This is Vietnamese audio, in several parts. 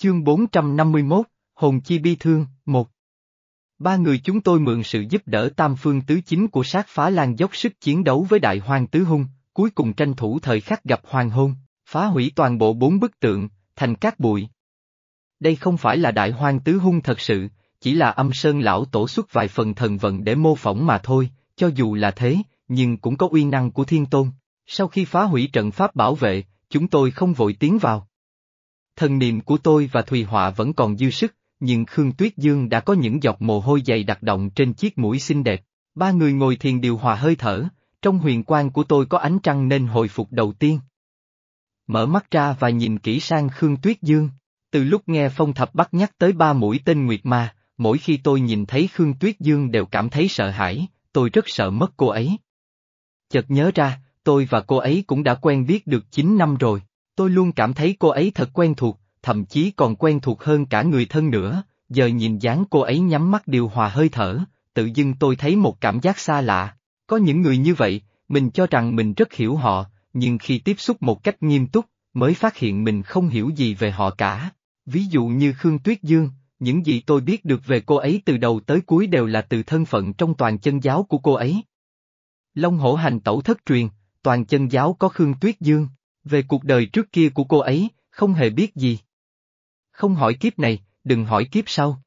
Chương 451, Hồn Chi Bi Thương, 1 Ba người chúng tôi mượn sự giúp đỡ tam phương tứ chính của sát phá lan dốc sức chiến đấu với đại hoàng tứ hung, cuối cùng tranh thủ thời khắc gặp hoàng hôn, phá hủy toàn bộ bốn bức tượng, thành các bụi. Đây không phải là đại hoàng tứ hung thật sự, chỉ là âm sơn lão tổ xuất vài phần thần vận để mô phỏng mà thôi, cho dù là thế, nhưng cũng có uy năng của thiên tôn. Sau khi phá hủy trận pháp bảo vệ, chúng tôi không vội tiến vào. Thần niệm của tôi và Thùy Họa vẫn còn dư sức, nhưng Khương Tuyết Dương đã có những giọt mồ hôi dày đặc động trên chiếc mũi xinh đẹp. Ba người ngồi thiền điều hòa hơi thở, trong huyền quan của tôi có ánh trăng nên hồi phục đầu tiên. Mở mắt ra và nhìn kỹ sang Khương Tuyết Dương. Từ lúc nghe Phong Thập bắt nhắc tới ba mũi tên Nguyệt Ma, mỗi khi tôi nhìn thấy Khương Tuyết Dương đều cảm thấy sợ hãi, tôi rất sợ mất cô ấy. Chợt nhớ ra, tôi và cô ấy cũng đã quen biết được 9 năm rồi, tôi luôn cảm thấy cô ấy thật quen thuộc, thậm chí còn quen thuộc hơn cả người thân nữa, giờ nhìn dáng cô ấy nhắm mắt điều hòa hơi thở, tự dưng tôi thấy một cảm giác xa lạ. Có những người như vậy, mình cho rằng mình rất hiểu họ, nhưng khi tiếp xúc một cách nghiêm túc, mới phát hiện mình không hiểu gì về họ cả. Ví dụ như Khương Tuyết Dương, những gì tôi biết được về cô ấy từ đầu tới cuối đều là từ thân phận trong toàn chân giáo của cô ấy. Long hổ hành tẩu thất truyền, toàn chân giáo có Khương Tuyết Dương, về cuộc đời trước kia của cô ấy, không hề biết gì. Không hỏi kiếp này, đừng hỏi kiếp sau.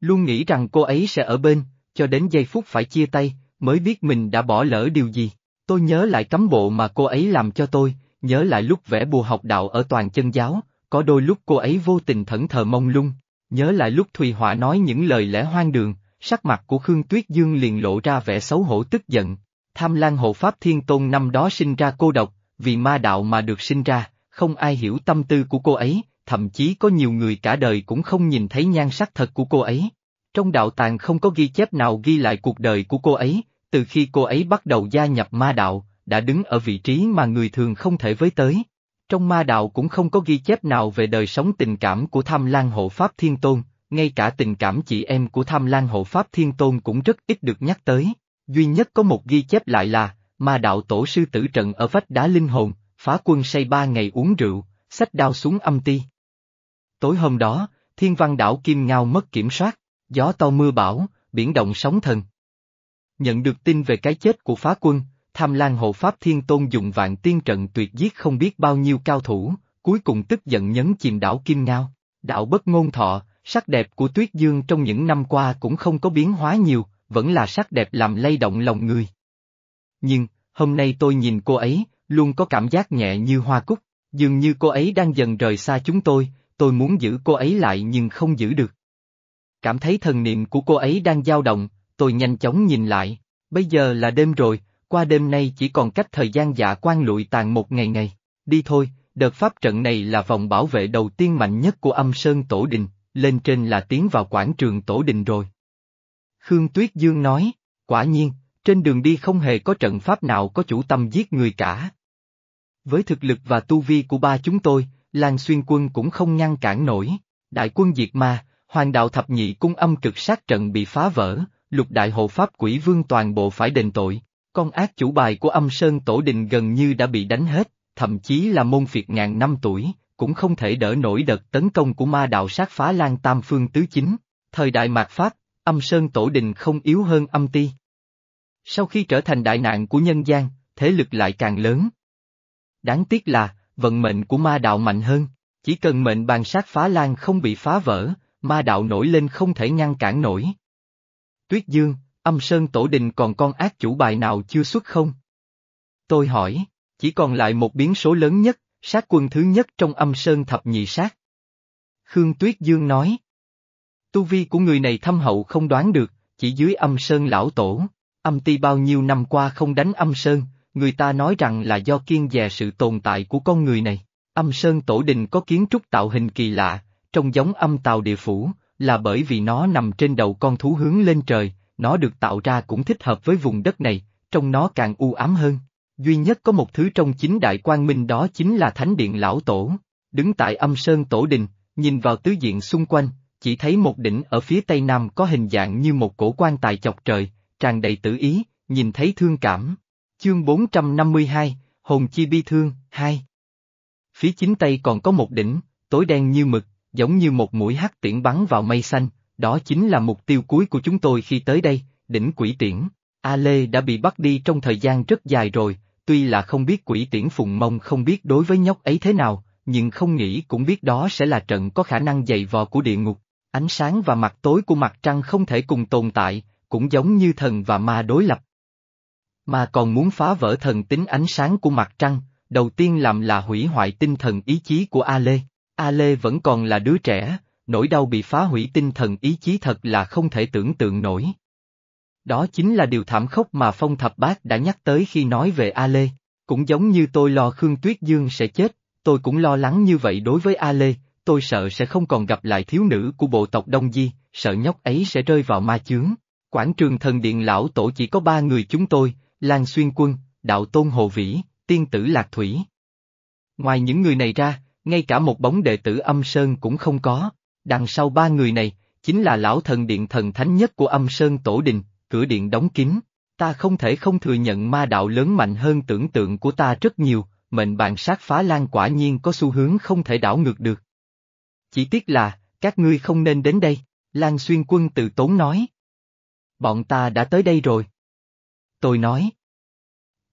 Luôn nghĩ rằng cô ấy sẽ ở bên, cho đến giây phút phải chia tay, mới biết mình đã bỏ lỡ điều gì. Tôi nhớ lại cấm bộ mà cô ấy làm cho tôi, nhớ lại lúc vẽ bùa học đạo ở toàn chân giáo, có đôi lúc cô ấy vô tình thẫn thờ mông lung, nhớ lại lúc Thùy Họa nói những lời lẽ hoang đường, sắc mặt của Khương Tuyết Dương liền lộ ra vẻ xấu hổ tức giận. Tham Lan Hộ Pháp Thiên Tôn năm đó sinh ra cô độc, vì ma đạo mà được sinh ra, không ai hiểu tâm tư của cô ấy, thậm chí có nhiều người cả đời cũng không nhìn thấy nhan sắc thật của cô ấy. Trong đạo tàng không có ghi chép nào ghi lại cuộc đời của cô ấy, từ khi cô ấy bắt đầu gia nhập ma đạo, đã đứng ở vị trí mà người thường không thể với tới. Trong ma đạo cũng không có ghi chép nào về đời sống tình cảm của Tham Lan Hộ Pháp Thiên Tôn, ngay cả tình cảm chị em của Tham Lan Hộ Pháp Thiên Tôn cũng rất ít được nhắc tới. Duy nhất có một ghi chép lại là, ma đạo tổ sư tử trận ở vách đá linh hồn, phá quân say ba ngày uống rượu, xách đao xuống âm ti. Tối hôm đó, thiên văn đảo Kim Ngao mất kiểm soát, gió to mưa bão, biển động sóng thần. Nhận được tin về cái chết của phá quân, Tham Lan Hộ Pháp Thiên Tôn dùng vạn tiên trận tuyệt giết không biết bao nhiêu cao thủ, cuối cùng tức giận nhấn chìm đảo Kim Ngao. Đạo bất ngôn thọ, sắc đẹp của Tuyết Dương trong những năm qua cũng không có biến hóa nhiều, vẫn là sắc đẹp làm lay động lòng người. Nhưng, hôm nay tôi nhìn cô ấy, luôn có cảm giác nhẹ như hoa cúc, dường như cô ấy đang dần rời xa chúng tôi, tôi muốn giữ cô ấy lại nhưng không giữ được. Cảm thấy thần niệm của cô ấy đang dao động, tôi nhanh chóng nhìn lại, bây giờ là đêm rồi, qua đêm nay chỉ còn cách thời gian dạ quan lụi tàn một ngày ngày, đi thôi, đợt pháp trận này là vòng bảo vệ đầu tiên mạnh nhất của âm sơn tổ đình, lên trên là tiến vào quảng trường tổ đình rồi. Khương Tuyết Dương nói, quả nhiên, trên đường đi không hề có trận pháp nào có chủ tâm giết người cả. Với thực lực và tu vi của ba chúng tôi, Lan Xuyên quân cũng không ngăn cản nổi, đại quân diệt ma, hoàng đạo thập nhị cung âm cực sát trận bị phá vỡ, lục đại hộ pháp quỷ vương toàn bộ phải đền tội, con ác chủ bài của âm sơn tổ đình gần như đã bị đánh hết, thậm chí là môn phiệt ngàn năm tuổi, cũng không thể đỡ nổi đợt tấn công của ma đạo sát phá lan tam phương tứ chính. Thời đại mạt Pháp, âm sơn tổ đình không yếu hơn âm ti. Sau khi trở thành đại nạn của nhân gian, thế lực lại càng lớn. Đáng tiếc là, vận mệnh của ma đạo mạnh hơn, chỉ cần mệnh bàn sát phá lan không bị phá vỡ, ma đạo nổi lên không thể ngăn cản nổi. Tuyết Dương, âm sơn tổ đình còn con ác chủ bài nào chưa xuất không? Tôi hỏi, chỉ còn lại một biến số lớn nhất, sát quân thứ nhất trong âm sơn thập nhị sát. Khương Tuyết Dương nói. Tu vi của người này thâm hậu không đoán được, chỉ dưới âm sơn lão tổ, âm ti bao nhiêu năm qua không đánh âm sơn, người ta nói rằng là do kiên dè sự tồn tại của con người này. Âm sơn tổ đình có kiến trúc tạo hình kỳ lạ, trông giống âm tàu địa phủ, là bởi vì nó nằm trên đầu con thú hướng lên trời, nó được tạo ra cũng thích hợp với vùng đất này, trong nó càng u ám hơn. Duy nhất có một thứ trong chính đại quang minh đó chính là thánh điện lão tổ. Đứng tại âm sơn tổ đình, nhìn vào tứ diện xung quanh, chỉ thấy một đỉnh ở phía tây nam có hình dạng như một cổ quan tài chọc trời, tràn đầy tử ý, nhìn thấy thương cảm. Chương 452, Hồn Chi Bi Thương, 2 Phía chính tây còn có một đỉnh, tối đen như mực, giống như một mũi hắc tiễn bắn vào mây xanh, đó chính là mục tiêu cuối của chúng tôi khi tới đây, đỉnh quỷ tiễn. A Lê đã bị bắt đi trong thời gian rất dài rồi, tuy là không biết quỷ tiễn phùng mông không biết đối với nhóc ấy thế nào, nhưng không nghĩ cũng biết đó sẽ là trận có khả năng dày vò của địa ngục. Ánh sáng và mặt tối của mặt trăng không thể cùng tồn tại, cũng giống như thần và ma đối lập. Mà còn muốn phá vỡ thần tính ánh sáng của mặt trăng, đầu tiên làm là hủy hoại tinh thần ý chí của A Lê. A Lê vẫn còn là đứa trẻ, nỗi đau bị phá hủy tinh thần ý chí thật là không thể tưởng tượng nổi. Đó chính là điều thảm khốc mà Phong Thập Bát đã nhắc tới khi nói về A Lê. Cũng giống như tôi lo Khương Tuyết Dương sẽ chết, tôi cũng lo lắng như vậy đối với A Lê, tôi sợ sẽ không còn gặp lại thiếu nữ của bộ tộc Đông Di, sợ nhóc ấy sẽ rơi vào ma chướng. Quảng trường thần điện lão tổ chỉ có ba người chúng tôi, Lan Xuyên Quân, Đạo Tôn Hồ Vĩ, Tiên tử Lạc Thủy. Ngoài những người này ra, ngay cả một bóng đệ tử âm Sơn cũng không có, đằng sau ba người này, chính là lão thần điện thần thánh nhất của âm Sơn Tổ Đình, cửa điện đóng kín. Ta không thể không thừa nhận ma đạo lớn mạnh hơn tưởng tượng của ta rất nhiều, mệnh bàn sát phá lan quả nhiên có xu hướng không thể đảo ngược được. Chỉ tiếc là, các ngươi không nên đến đây, Lan Xuyên Quân từ tốn nói. Bọn ta đã tới đây rồi. Tôi nói.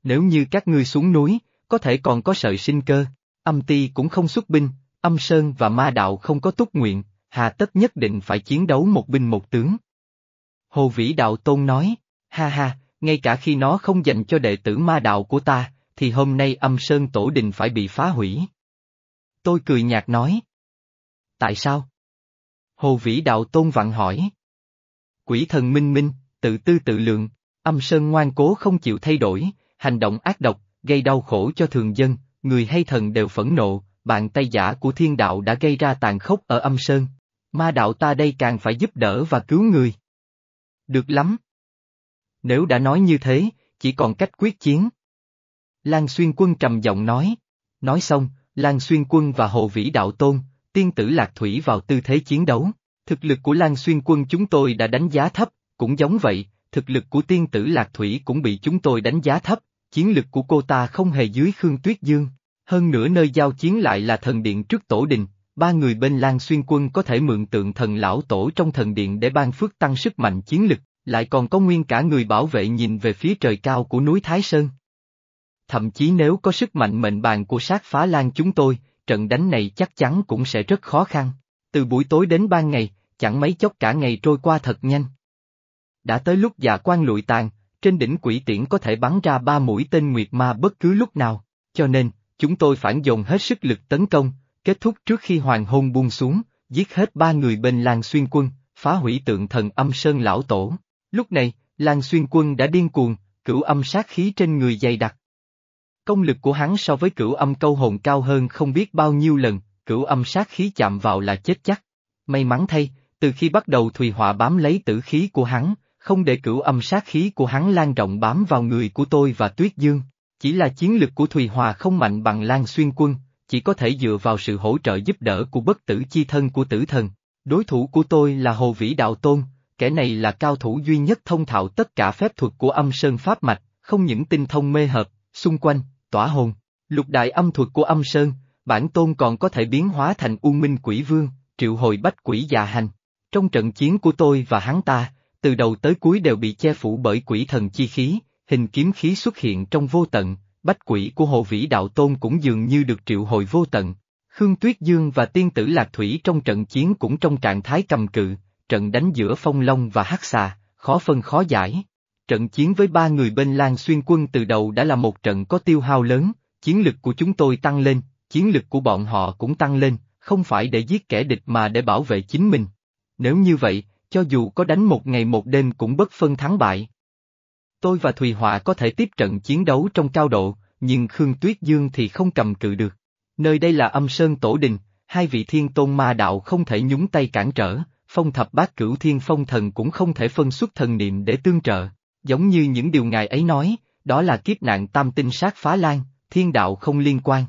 Nếu như các ngươi xuống núi, có thể còn có sợi sinh cơ, âm ti cũng không xuất binh, âm sơn và ma đạo không có túc nguyện, hà tất nhất định phải chiến đấu một binh một tướng. Hồ Vĩ Đạo Tôn nói, ha ha, ngay cả khi nó không dành cho đệ tử ma đạo của ta, thì hôm nay âm sơn tổ đình phải bị phá hủy. Tôi cười nhạt nói. Tại sao? Hồ Vĩ Đạo Tôn vặn hỏi. Quỷ thần minh minh, tự tư tự lượng, âm sơn ngoan cố không chịu thay đổi, hành động ác độc, gây đau khổ cho thường dân, người hay thần đều phẫn nộ, bàn tay giả của thiên đạo đã gây ra tàn khốc ở âm sơn. Ma đạo ta đây càng phải giúp đỡ và cứu người. Được lắm. Nếu đã nói như thế, chỉ còn cách quyết chiến. Lan Xuyên Quân trầm giọng nói. Nói xong, Lan Xuyên Quân và Hồ Vĩ Đạo Tôn, tiên tử Lạc Thủy vào tư thế chiến đấu. Thực lực của Lan Xuyên Quân chúng tôi đã đánh giá thấp, cũng giống vậy, thực lực của tiên tử Lạc Thủy cũng bị chúng tôi đánh giá thấp, chiến lực của cô ta không hề dưới Khương Tuyết Dương. Hơn nữa nơi giao chiến lại là thần điện trước tổ đình, ba người bên Lan Xuyên Quân có thể mượn tượng thần lão tổ trong thần điện để ban phước tăng sức mạnh chiến lực, lại còn có nguyên cả người bảo vệ nhìn về phía trời cao của núi Thái Sơn. Thậm chí nếu có sức mạnh mệnh bàn của sát phá lan chúng tôi, trận đánh này chắc chắn cũng sẽ rất khó khăn. Từ buổi tối đến ban ngày, chẳng mấy chốc cả ngày trôi qua thật nhanh. Đã tới lúc dạ quan lụi tàn, trên đỉnh quỷ tiễn có thể bắn ra ba mũi tên nguyệt ma bất cứ lúc nào, cho nên, chúng tôi phản dồn hết sức lực tấn công, kết thúc trước khi hoàng hôn buông xuống, giết hết ba người bên Lan Xuyên Quân, phá hủy tượng thần âm sơn lão tổ. Lúc này, Lan Xuyên Quân đã điên cuồng, cửu âm sát khí trên người dày đặc. Công lực của hắn so với cửu âm câu hồn cao hơn không biết bao nhiêu lần, cửu âm sát khí chạm vào là chết chắc. May mắn thay, từ khi bắt đầu Thùy Họa bám lấy tử khí của hắn, không để cửu âm sát khí của hắn lan rộng bám vào người của tôi và Tuyết Dương. Chỉ là chiến lực của Thùy Hòa không mạnh bằng Lan Xuyên Quân, chỉ có thể dựa vào sự hỗ trợ giúp đỡ của bất tử chi thân của tử thần. Đối thủ của tôi là Hồ Vĩ Đạo Tôn, kẻ này là cao thủ duy nhất thông thạo tất cả phép thuật của âm sơn pháp mạch, không những tinh thông mê hợp, xung quanh, tỏa hồn, lục đại âm thuật của âm sơn, bản tôn còn có thể biến hóa thành u minh quỷ vương, triệu hồi bách quỷ già hành. Trong trận chiến của tôi và hắn ta, từ đầu tới cuối đều bị che phủ bởi quỷ thần chi khí, hình kiếm khí xuất hiện trong vô tận, bách quỷ của Hồ Vĩ Đạo Tôn cũng dường như được triệu hồi vô tận. Khương Tuyết Dương và tiên tử Lạc Thủy trong trận chiến cũng trong trạng thái cầm cự, trận đánh giữa Phong Long và Hắc Xà, khó phân khó giải. Trận chiến với ba người bên Lan Xuyên quân từ đầu đã là một trận có tiêu hao lớn, chiến lực của chúng tôi tăng lên, chiến lực của bọn họ cũng tăng lên, không phải để giết kẻ địch mà để bảo vệ chính mình. Nếu như vậy, cho dù có đánh một ngày một đêm cũng bất phân thắng bại. Tôi và Thùy Họa có thể tiếp trận chiến đấu trong cao độ, nhưng Khương Tuyết Dương thì không cầm cự được. Nơi đây là âm sơn tổ đình, hai vị thiên tôn ma đạo không thể nhúng tay cản trở, phong thập bát cửu thiên phong thần cũng không thể phân xuất thần niệm để tương trợ. Giống như những điều ngài ấy nói, đó là kiếp nạn tam tinh sát phá lan, thiên đạo không liên quan.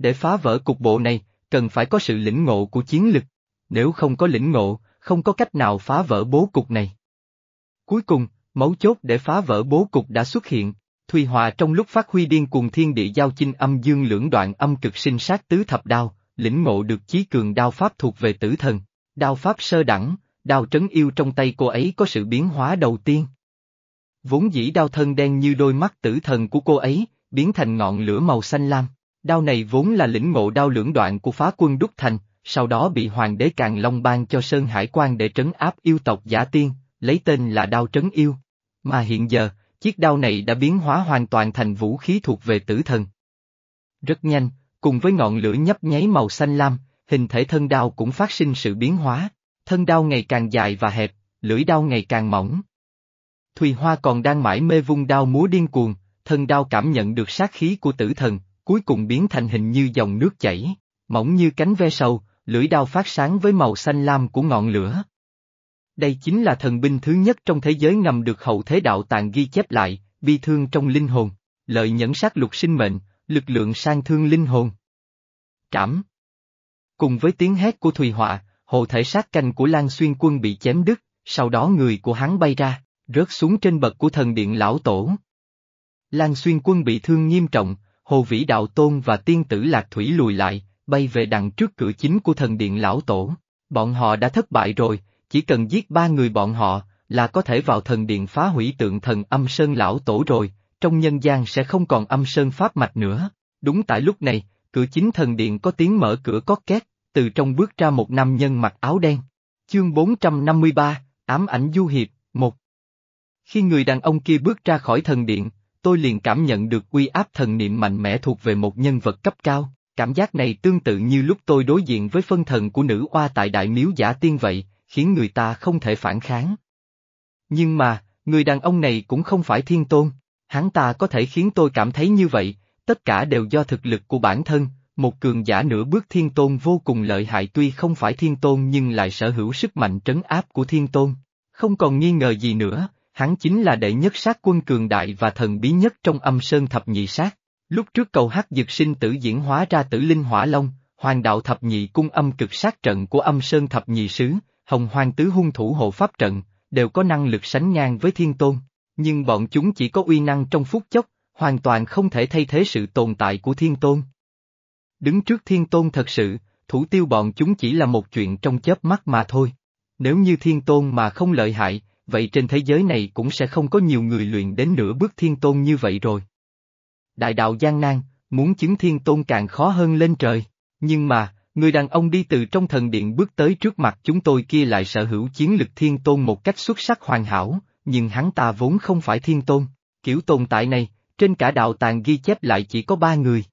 Để phá vỡ cục bộ này, cần phải có sự lĩnh ngộ của chiến lực. Nếu không có lĩnh ngộ, không có cách nào phá vỡ bố cục này. Cuối cùng, mấu chốt để phá vỡ bố cục đã xuất hiện. Thùy Hòa trong lúc phát huy điên cuồng thiên địa giao chinh âm dương lưỡng đoạn âm cực sinh sát tứ thập đao, lĩnh ngộ được chí cường đao pháp thuộc về tử thần. Đao pháp sơ đẳng, đao trấn yêu trong tay cô ấy có sự biến hóa đầu tiên. Vốn dĩ đao thân đen như đôi mắt tử thần của cô ấy, biến thành ngọn lửa màu xanh lam. Đao này vốn là lĩnh ngộ đao lưỡng đoạn của phá quân đúc thành, sau đó bị hoàng đế Càn Long ban cho Sơn Hải quan để trấn áp yêu tộc giả tiên, lấy tên là đao trấn yêu. Mà hiện giờ, chiếc đao này đã biến hóa hoàn toàn thành vũ khí thuộc về tử thần. Rất nhanh, cùng với ngọn lửa nhấp nháy màu xanh lam, hình thể thân đao cũng phát sinh sự biến hóa, thân đao ngày càng dài và hẹp, lưỡi đao ngày càng mỏng. Thùy Hoa còn đang mãi mê vung đao múa điên cuồng, thân đao cảm nhận được sát khí của tử thần, cuối cùng biến thành hình như dòng nước chảy, mỏng như cánh ve sầu, lưỡi đao phát sáng với màu xanh lam của ngọn lửa. Đây chính là thần binh thứ nhất trong thế giới ngầm được hậu thế đạo tàng ghi chép lại, bi thương trong linh hồn, lợi nhẫn sát lục sinh mệnh, lực lượng sang thương linh hồn. Trảm Cùng với tiếng hét của Thùy Họa, hồ thể sát canh của Lan Xuyên quân bị chém đứt, sau đó người của hắn bay ra, rớt xuống trên bậc của thần điện lão tổ. Lan Xuyên quân bị thương nghiêm trọng, Hồ Vĩ Đạo Tôn và tiên tử Lạc Thủy lùi lại, bay về đằng trước cửa chính của thần điện lão tổ. Bọn họ đã thất bại rồi, chỉ cần giết ba người bọn họ, là có thể vào thần điện phá hủy tượng thần âm sơn lão tổ rồi, trong nhân gian sẽ không còn âm sơn pháp mạch nữa. Đúng tại lúc này, cửa chính thần điện có tiếng mở cửa có két, từ trong bước ra một nam nhân mặc áo đen. Chương 453, ám ảnh du hiệp, một. Khi người đàn ông kia bước ra khỏi thần điện, tôi liền cảm nhận được uy áp thần niệm mạnh mẽ thuộc về một nhân vật cấp cao. Cảm giác này tương tự như lúc tôi đối diện với phân thần của nữ oa tại đại miếu giả tiên vậy, khiến người ta không thể phản kháng. Nhưng mà, người đàn ông này cũng không phải thiên tôn, hắn ta có thể khiến tôi cảm thấy như vậy, tất cả đều do thực lực của bản thân, một cường giả nửa bước thiên tôn vô cùng lợi hại tuy không phải thiên tôn nhưng lại sở hữu sức mạnh trấn áp của thiên tôn. Không còn nghi ngờ gì nữa, hắn chính là đệ nhất sát quân cường đại và thần bí nhất trong âm sơn thập nhị sát. Lúc trước cầu hắc dực sinh tử diễn hóa ra tử linh hỏa long, hoàng đạo thập nhị cung âm cực sát trận của âm sơn thập nhị sứ, hồng hoàng tứ hung thủ hộ pháp trận, đều có năng lực sánh ngang với thiên tôn. Nhưng bọn chúng chỉ có uy năng trong phút chốc, hoàn toàn không thể thay thế sự tồn tại của thiên tôn. Đứng trước thiên tôn thật sự, thủ tiêu bọn chúng chỉ là một chuyện trong chớp mắt mà thôi. Nếu như thiên tôn mà không lợi hại, vậy trên thế giới này cũng sẽ không có nhiều người luyện đến nửa bước thiên tôn như vậy rồi. Đại đạo Giang Nan, muốn chứng thiên tôn càng khó hơn lên trời, nhưng mà, người đàn ông đi từ trong thần điện bước tới trước mặt chúng tôi kia lại sở hữu chiến lực thiên tôn một cách xuất sắc hoàn hảo, nhưng hắn ta vốn không phải thiên tôn. Kiểu tồn tại này, trên cả đạo tàng ghi chép lại chỉ có ba người.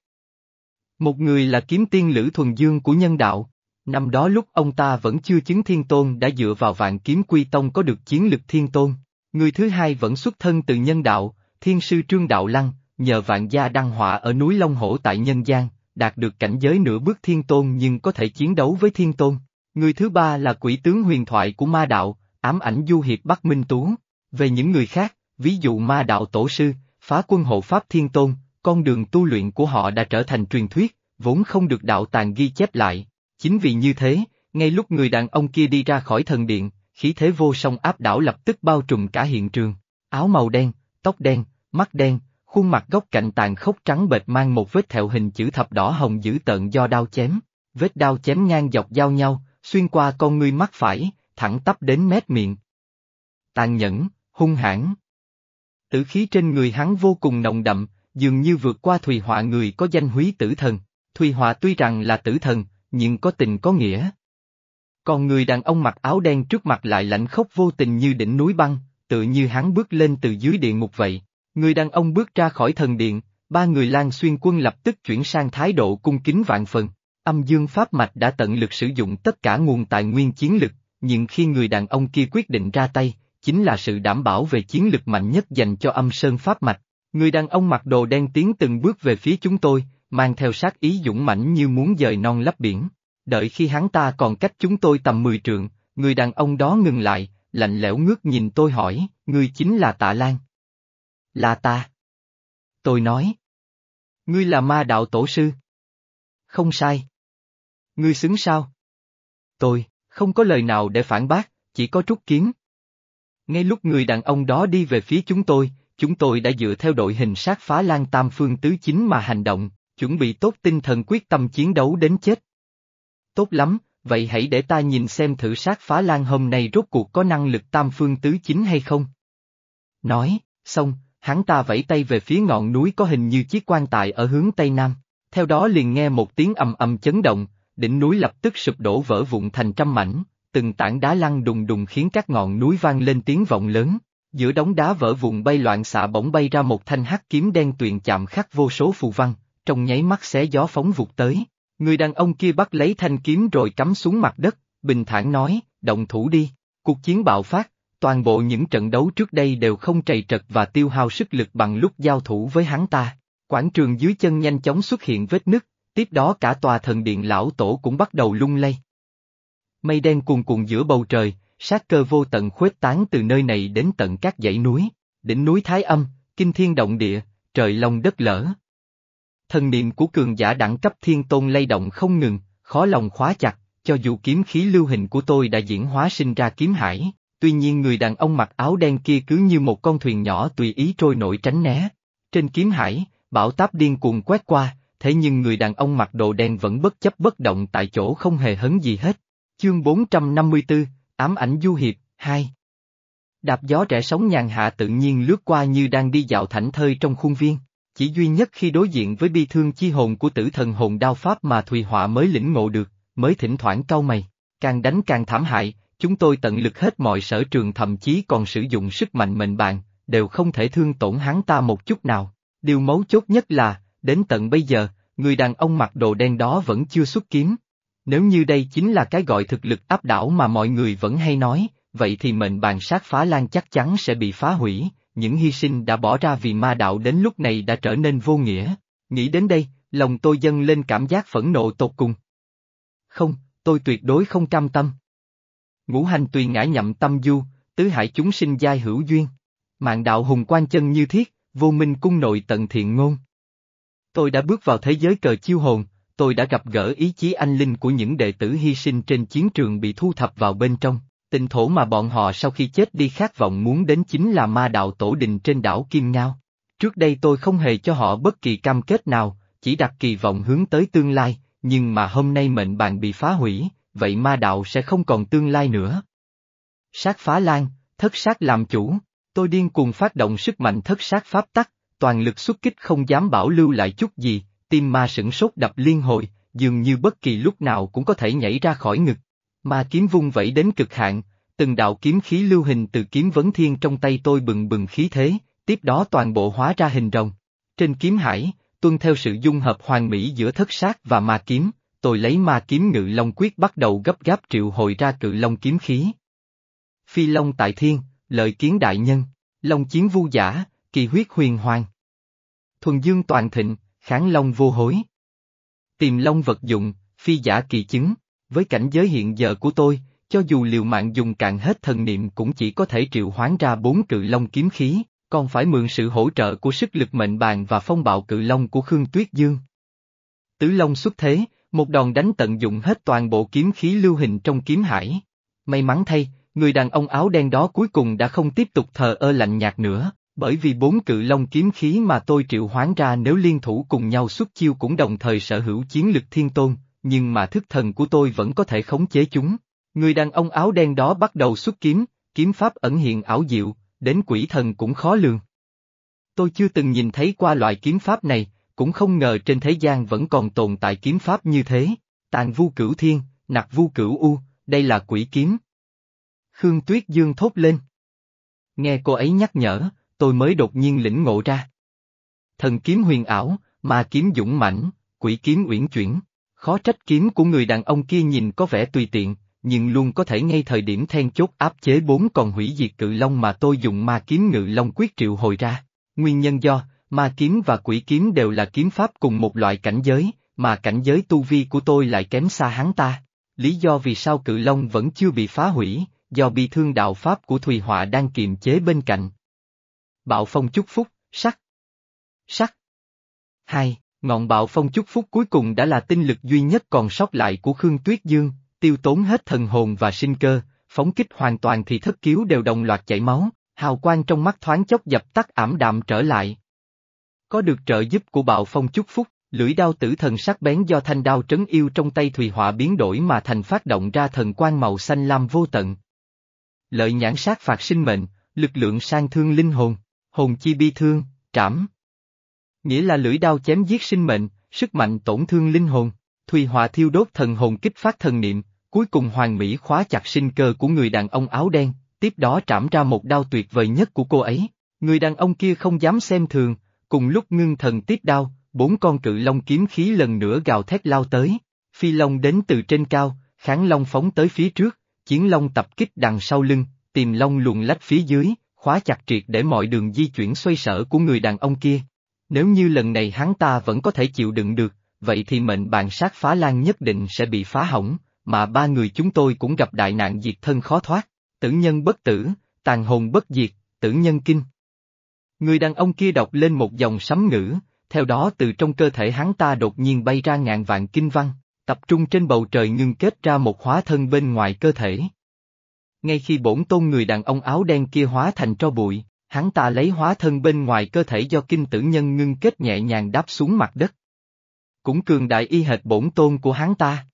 Một người là kiếm tiên Lữ Thuần Dương của nhân đạo, năm đó lúc ông ta vẫn chưa chứng thiên tôn đã dựa vào vạn kiếm quy tông có được chiến lực thiên tôn. Người thứ hai vẫn xuất thân từ nhân đạo, thiên sư Trương Đạo Lăng, nhờ vạn gia đăng họa ở núi Long Hổ tại nhân gian, đạt được cảnh giới nửa bước thiên tôn nhưng có thể chiến đấu với thiên tôn. Người thứ ba là quỷ tướng huyền thoại của ma đạo, ám ảnh du hiệp Bắc Minh Tú. Về những người khác, ví dụ ma đạo tổ sư, phá quân hộ Pháp Thiên Tôn, con đường tu luyện của họ đã trở thành truyền thuyết, vốn không được đạo tàng ghi chép lại. Chính vì như thế, ngay lúc người đàn ông kia đi ra khỏi thần điện, khí thế vô song áp đảo lập tức bao trùm cả hiện trường. Áo màu đen, tóc đen, mắt đen, khuôn mặt góc cạnh tàn khốc trắng bệch mang một vết thẹo hình chữ thập đỏ hồng dữ tợn do đao chém. Vết đao chém ngang dọc giao nhau, xuyên qua con ngươi mắt phải, thẳng tắp đến mép miệng. Tàn nhẫn, hung hãn. Tử khí trên người hắn vô cùng nồng đậm, dường như vượt qua Thùy Họa người có danh húy tử thần. Thùy Họa tuy rằng là tử thần, nhưng có tình có nghĩa. Còn người đàn ông mặc áo đen trước mặt lại lạnh khốc vô tình như đỉnh núi băng, tự như hắn bước lên từ dưới địa ngục vậy. Người đàn ông bước ra khỏi thần điện, ba người lan xuyên quân lập tức chuyển sang thái độ cung kính vạn phần. Âm dương pháp mạch đã tận lực sử dụng tất cả nguồn tài nguyên chiến lực, nhưng khi người đàn ông kia quyết định ra tay, chính là sự đảm bảo về chiến lực mạnh nhất dành cho âm sơn pháp mạch. Người đàn ông mặc đồ đen tiến từng bước về phía chúng tôi, mang theo sát ý dũng mãnh như muốn dời non lấp biển. Đợi khi hắn ta còn cách chúng tôi tầm 10 trượng, người đàn ông đó ngừng lại, lạnh lẽo ngước nhìn tôi hỏi, ngươi chính là Tạ Lan. Là ta. Tôi nói. Ngươi là ma đạo tổ sư. Không sai. Ngươi xứng sao? Tôi, không có lời nào để phản bác, chỉ có trúc kiến. Ngay lúc người đàn ông đó đi về phía chúng tôi, chúng tôi đã dựa theo đội hình sát phá lan tam phương tứ chính mà hành động, chuẩn bị tốt tinh thần quyết tâm chiến đấu đến chết. tốt lắm, vậy hãy để ta nhìn xem thử sát phá lan hôm nay rốt cuộc có năng lực tam phương tứ chính hay không. Nói, xong, hắn ta vẫy tay về phía ngọn núi có hình như chiếc quan tài ở hướng tây nam, theo đó liền nghe một tiếng ầm ầm chấn động, đỉnh núi lập tức sụp đổ vỡ vụn thành trăm mảnh, từng tảng đá lăn đùng đùng khiến các ngọn núi vang lên tiếng vọng lớn. Giữa đống đá vỡ vụn bay loạn xạ bỗng bay ra một thanh hắc kiếm đen tuyền chạm khắc vô số phù văn, trong nháy mắt xé gió phóng vụt tới. Người đàn ông kia bắt lấy thanh kiếm rồi cắm xuống mặt đất, bình thản nói, động thủ đi. Cuộc chiến bạo phát, toàn bộ những trận đấu trước đây đều không trầy trật và tiêu hao sức lực bằng lúc giao thủ với hắn ta. Quảng trường dưới chân nhanh chóng xuất hiện vết nứt, tiếp đó cả tòa thần điện lão tổ cũng bắt đầu lung lay. Mây đen cuồn cuộn giữa bầu trời, sát cơ vô tận khuếch tán từ nơi này đến tận các dãy núi, đỉnh núi Thái Âm, kinh thiên động địa, trời long đất lở. Thần niệm của cường giả đẳng cấp thiên tôn lay động không ngừng, khó lòng khóa chặt, cho dù kiếm khí lưu hình của tôi đã diễn hóa sinh ra kiếm hải, tuy nhiên người đàn ông mặc áo đen kia cứ như một con thuyền nhỏ tùy ý trôi nổi tránh né. Trên kiếm hải, bão táp điên cuồng quét qua, thế nhưng người đàn ông mặc đồ đen vẫn bất chấp bất động tại chỗ không hề hấn gì hết. Chương 454, Ám ảnh du hiệp, 2 Đạp gió trẻ sống nhàn hạ tự nhiên lướt qua như đang đi dạo thảnh thơi trong khuôn viên. Chỉ duy nhất khi đối diện với bi thương chi hồn của tử thần hồn đao pháp mà Thùy Họa mới lĩnh ngộ được, mới thỉnh thoảng cau mày. Càng đánh càng thảm hại, chúng tôi tận lực hết mọi sở trường thậm chí còn sử dụng sức mạnh mệnh bàn, đều không thể thương tổn hắn ta một chút nào. Điều mấu chốt nhất là, đến tận bây giờ, người đàn ông mặc đồ đen đó vẫn chưa xuất kiếm. Nếu như đây chính là cái gọi thực lực áp đảo mà mọi người vẫn hay nói, vậy thì mệnh bàn sát phá lan chắc chắn sẽ bị phá hủy, những hy sinh đã bỏ ra vì ma đạo đến lúc này đã trở nên vô nghĩa. Nghĩ đến đây, lòng tôi dâng lên cảm giác phẫn nộ tột cùng. Không, tôi tuyệt đối không cam tâm. Ngũ hành tùy ngã nhậm tâm du, tứ hải chúng sinh giai hữu duyên. Mạng đạo hùng quan chân như thiết, vô minh cung nội tận thiện ngôn. Tôi đã bước vào thế giới cờ chiêu hồn, tôi đã gặp gỡ ý chí anh linh của những đệ tử hy sinh trên chiến trường bị thu thập vào bên trong. Tình thổ mà bọn họ sau khi chết đi khát vọng muốn đến chính là ma đạo tổ đình trên đảo Kim Ngao. Trước đây tôi không hề cho họ bất kỳ cam kết nào, chỉ đặt kỳ vọng hướng tới tương lai, nhưng mà hôm nay mệnh bàn bị phá hủy, vậy ma đạo sẽ không còn tương lai nữa. Sát phá lan, thất sát làm chủ, tôi điên cuồng phát động sức mạnh thất sát pháp tắc, toàn lực xuất kích không dám bảo lưu lại chút gì, tim ma sửng sốt đập liên hồi, dường như bất kỳ lúc nào cũng có thể nhảy ra khỏi ngực. Ma kiếm vung vẩy đến cực hạn, từng đạo kiếm khí lưu hình từ kiếm vấn thiên trong tay tôi bừng bừng khí thế, tiếp đó toàn bộ hóa ra hình rồng. Trên kiếm hải, tuân theo sự dung hợp hoàn mỹ giữa thất sát và ma kiếm, tôi lấy ma kiếm ngự long quyết bắt đầu gấp gáp triệu hồi ra cự long kiếm khí. Phi long tại thiên, lợi kiến đại nhân, long chiến vu giả, kỳ huyết huyền hoàng. Thuần dương toàn thịnh, kháng long vô hối. Tìm long vật dụng, phi giả kỳ chứng, với cảnh giới hiện giờ của tôi, cho dù liều mạng dùng cạn hết thần niệm cũng chỉ có thể triệu hoán ra bốn cự long kiếm khí, còn phải mượn sự hỗ trợ của sức lực mệnh bàn và phong bạo cự long của Khương Tuyết Dương. Tứ Long xuất thế, một đòn đánh tận dụng hết toàn bộ kiếm khí lưu hình trong kiếm hải. May mắn thay, người đàn ông áo đen đó cuối cùng đã không tiếp tục thờ ơ lạnh nhạt nữa, bởi vì bốn cự long kiếm khí mà tôi triệu hoán ra nếu liên thủ cùng nhau xuất chiêu cũng đồng thời sở hữu chiến lực thiên tôn, nhưng mà thức thần của tôi vẫn có thể khống chế chúng. Người đàn ông áo đen đó bắt đầu xuất kiếm, kiếm pháp ẩn hiện ảo diệu, đến quỷ thần cũng khó lường. Tôi chưa từng nhìn thấy qua loại kiếm pháp này, cũng không ngờ trên thế gian vẫn còn tồn tại kiếm pháp như thế. Tàn vu cửu thiên, nặc vu cửu u, đây là quỷ kiếm. Khương Tuyết Dương thốt lên. Nghe cô ấy nhắc nhở, tôi mới đột nhiên lĩnh ngộ ra. Thần kiếm huyền ảo, ma kiếm dũng mãnh, quỷ kiếm uyển chuyển. Khó trách kiếm của người đàn ông kia nhìn có vẻ tùy tiện, nhưng luôn có thể ngay thời điểm then chốt áp chế bốn còn hủy diệt cự long mà tôi dùng ma kiếm ngự long quyết triệu hồi ra. Nguyên nhân do, ma kiếm và quỷ kiếm đều là kiếm pháp cùng một loại cảnh giới, mà cảnh giới tu vi của tôi lại kém xa hắn ta. Lý do vì sao cự long vẫn chưa bị phá hủy, do bị thương đạo pháp của Thùy Họa đang kiềm chế bên cạnh. Bạo phong chúc phúc, sắc. Sắc. hai Ngọn bạo phong chúc phúc cuối cùng đã là tinh lực duy nhất còn sót lại của Khương Tuyết Dương, tiêu tốn hết thần hồn và sinh cơ, phóng kích hoàn toàn thì thất cứu đều đồng loạt chảy máu, hào quang trong mắt thoáng chốc dập tắt ảm đạm trở lại. Có được trợ giúp của bạo phong chúc phúc, Lưỡi đao tử thần sắc bén do thanh đao trấn yêu trong tay Thùy Họa biến đổi mà thành phát động ra thần quang màu xanh lam vô tận. Lợi nhãn sát phạt sinh mệnh, lực lượng sang thương linh hồn, hồn chi bi thương, trảm. Nghĩa là lưỡi đao chém giết sinh mệnh, sức mạnh tổn thương linh hồn, Thùy hòa thiêu đốt thần hồn kích phát thần niệm, cuối cùng hoàng mỹ khóa chặt sinh cơ của người đàn ông áo đen, tiếp đó trảm ra một đao tuyệt vời nhất của cô ấy. Người đàn ông kia không dám xem thường, cùng lúc ngưng thần tiếp đao, bốn con cự long kiếm khí lần nữa gào thét lao tới. Phi long đến từ trên cao, kháng long phóng tới phía trước, chiến long tập kích đằng sau lưng, tìm long luồn lách phía dưới, khóa chặt triệt để mọi đường di chuyển xoay sở của người đàn ông kia. Nếu như lần này hắn ta vẫn có thể chịu đựng được, vậy thì mệnh bàn sát phá lan nhất định sẽ bị phá hỏng, mà ba người chúng tôi cũng gặp đại nạn diệt thân khó thoát, tử nhân bất tử, tàn hồn bất diệt, tử nhân kinh. Người đàn ông kia đọc lên một dòng sấm ngữ, theo đó từ trong cơ thể hắn ta đột nhiên bay ra ngàn vạn kinh văn, tập trung trên bầu trời ngưng kết ra một hóa thân bên ngoài cơ thể. Ngay khi bổn tôn người đàn ông áo đen kia hóa thành tro bụi, hắn ta lấy hóa thân bên ngoài cơ thể do kinh tử nhân ngưng kết nhẹ nhàng đáp xuống mặt đất. Cũng cường đại y hệt bổn tôn của hắn ta.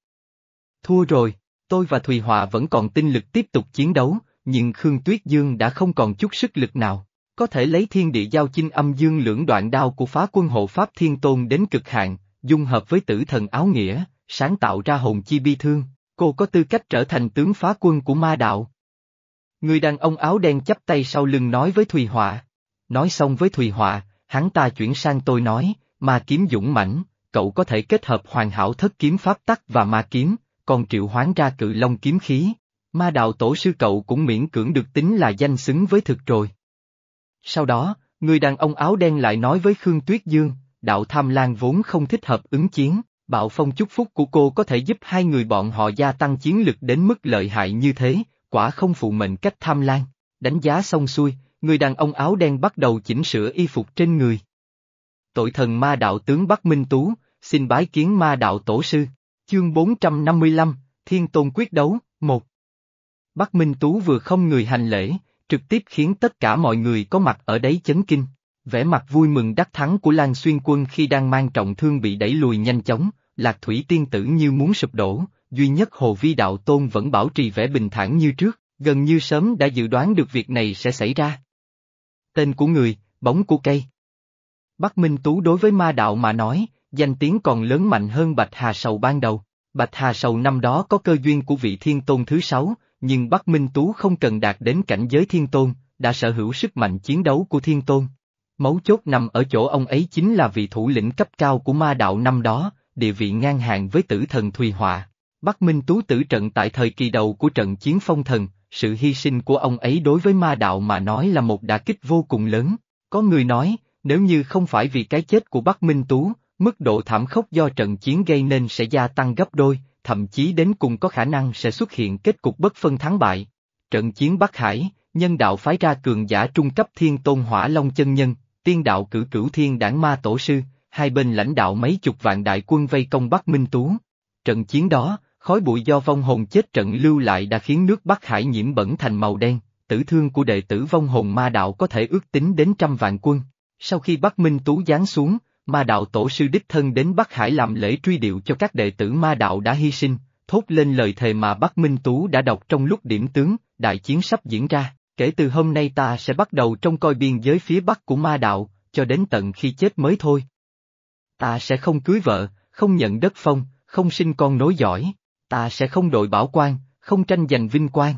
Thua rồi, tôi và Thùy Hòa vẫn còn tinh lực tiếp tục chiến đấu, nhưng Khương Tuyết Dương đã không còn chút sức lực nào. Có thể lấy thiên địa giao chinh âm dương lưỡng đoạn đao của phá quân hộ Pháp Thiên Tôn đến cực hạn, dung hợp với tử thần áo nghĩa, sáng tạo ra hồn chi bi thương, cô có tư cách trở thành tướng phá quân của ma đạo. Người đàn ông áo đen chắp tay sau lưng nói với Thùy Họa. Nói xong với Thùy Họa, hắn ta chuyển sang tôi nói, ma kiếm dũng mãnh, cậu có thể kết hợp hoàn hảo thất kiếm pháp tắc và ma kiếm, còn triệu hoán ra cự long kiếm khí. Ma đạo tổ sư cậu cũng miễn cưỡng được tính là danh xứng với thực rồi. Sau đó, người đàn ông áo đen lại nói với Khương Tuyết Dương, đạo tham lan vốn không thích hợp ứng chiến, bạo phong chúc phúc của cô có thể giúp hai người bọn họ gia tăng chiến lực đến mức lợi hại như thế, quả không phụ mệnh cách tham lan. Đánh giá xong xuôi, người đàn ông áo đen bắt đầu chỉnh sửa y phục trên người. Tội thần ma đạo tướng Bắc Minh Tú, xin bái kiến ma đạo tổ sư. Chương 455, Thiên Tôn quyết đấu, 1 Bắc Minh Tú vừa không người hành lễ, trực tiếp khiến tất cả mọi người có mặt ở đấy chấn kinh. Vẻ mặt vui mừng đắc thắng của Lan Xuyên Quân khi đang mang trọng thương bị đẩy lùi nhanh chóng, Lạc Thủy Tiên Tử như muốn sụp đổ, duy nhất Hồ Vi Đạo Tôn vẫn bảo trì vẻ bình thản như trước, gần như sớm đã dự đoán được việc này sẽ xảy ra. Tên của người, bóng của cây. Bắc Minh Tú đối với ma đạo mà nói, danh tiếng còn lớn mạnh hơn Bạch Hà Sầu ban đầu. Bạch Hà Sầu năm đó có cơ duyên của vị thiên tôn thứ sáu, nhưng Bắc Minh Tú không cần đạt đến cảnh giới thiên tôn, đã sở hữu sức mạnh chiến đấu của thiên tôn. Mấu chốt nằm ở chỗ ông ấy chính là vị thủ lĩnh cấp cao của ma đạo năm đó, địa vị ngang hàng với tử thần Thùy Họa. Bắc Minh Tú tử trận tại thời kỳ đầu của trận chiến phong thần, sự hy sinh của ông ấy đối với ma đạo mà nói là một đả kích vô cùng lớn. Có người nói, nếu như không phải vì cái chết của Bắc Minh Tú, mức độ thảm khốc do trận chiến gây nên sẽ gia tăng gấp đôi, thậm chí đến cùng có khả năng sẽ xuất hiện kết cục bất phân thắng bại. Trận chiến Bắc Hải, nhân đạo phái ra cường giả trung cấp thiên tôn hỏa long chân nhân, tiên đạo cử cửu thiên đảng ma tổ sư, hai bên lãnh đạo mấy chục vạn đại quân vây công Bắc Minh Tú. Trận chiến đó, khói bụi do vong hồn chết trận lưu lại đã khiến nước Bắc Hải nhiễm bẩn thành màu đen, tử thương của đệ tử vong hồn ma đạo có thể ước tính đến trăm vạn quân. Sau khi Bắc Minh Tú giáng xuống, ma đạo tổ sư đích thân đến Bắc Hải làm lễ truy điệu cho các đệ tử ma đạo đã hy sinh, thốt lên lời thề mà Bắc Minh Tú đã đọc trong lúc điểm tướng, đại chiến sắp diễn ra, kể từ hôm nay ta sẽ bắt đầu trông coi biên giới phía Bắc của ma đạo, cho đến tận khi chết mới thôi. Ta sẽ không cưới vợ, không nhận đất phong, không sinh con nối dõi ta sẽ không đội bảo quan, không tranh giành vinh quang.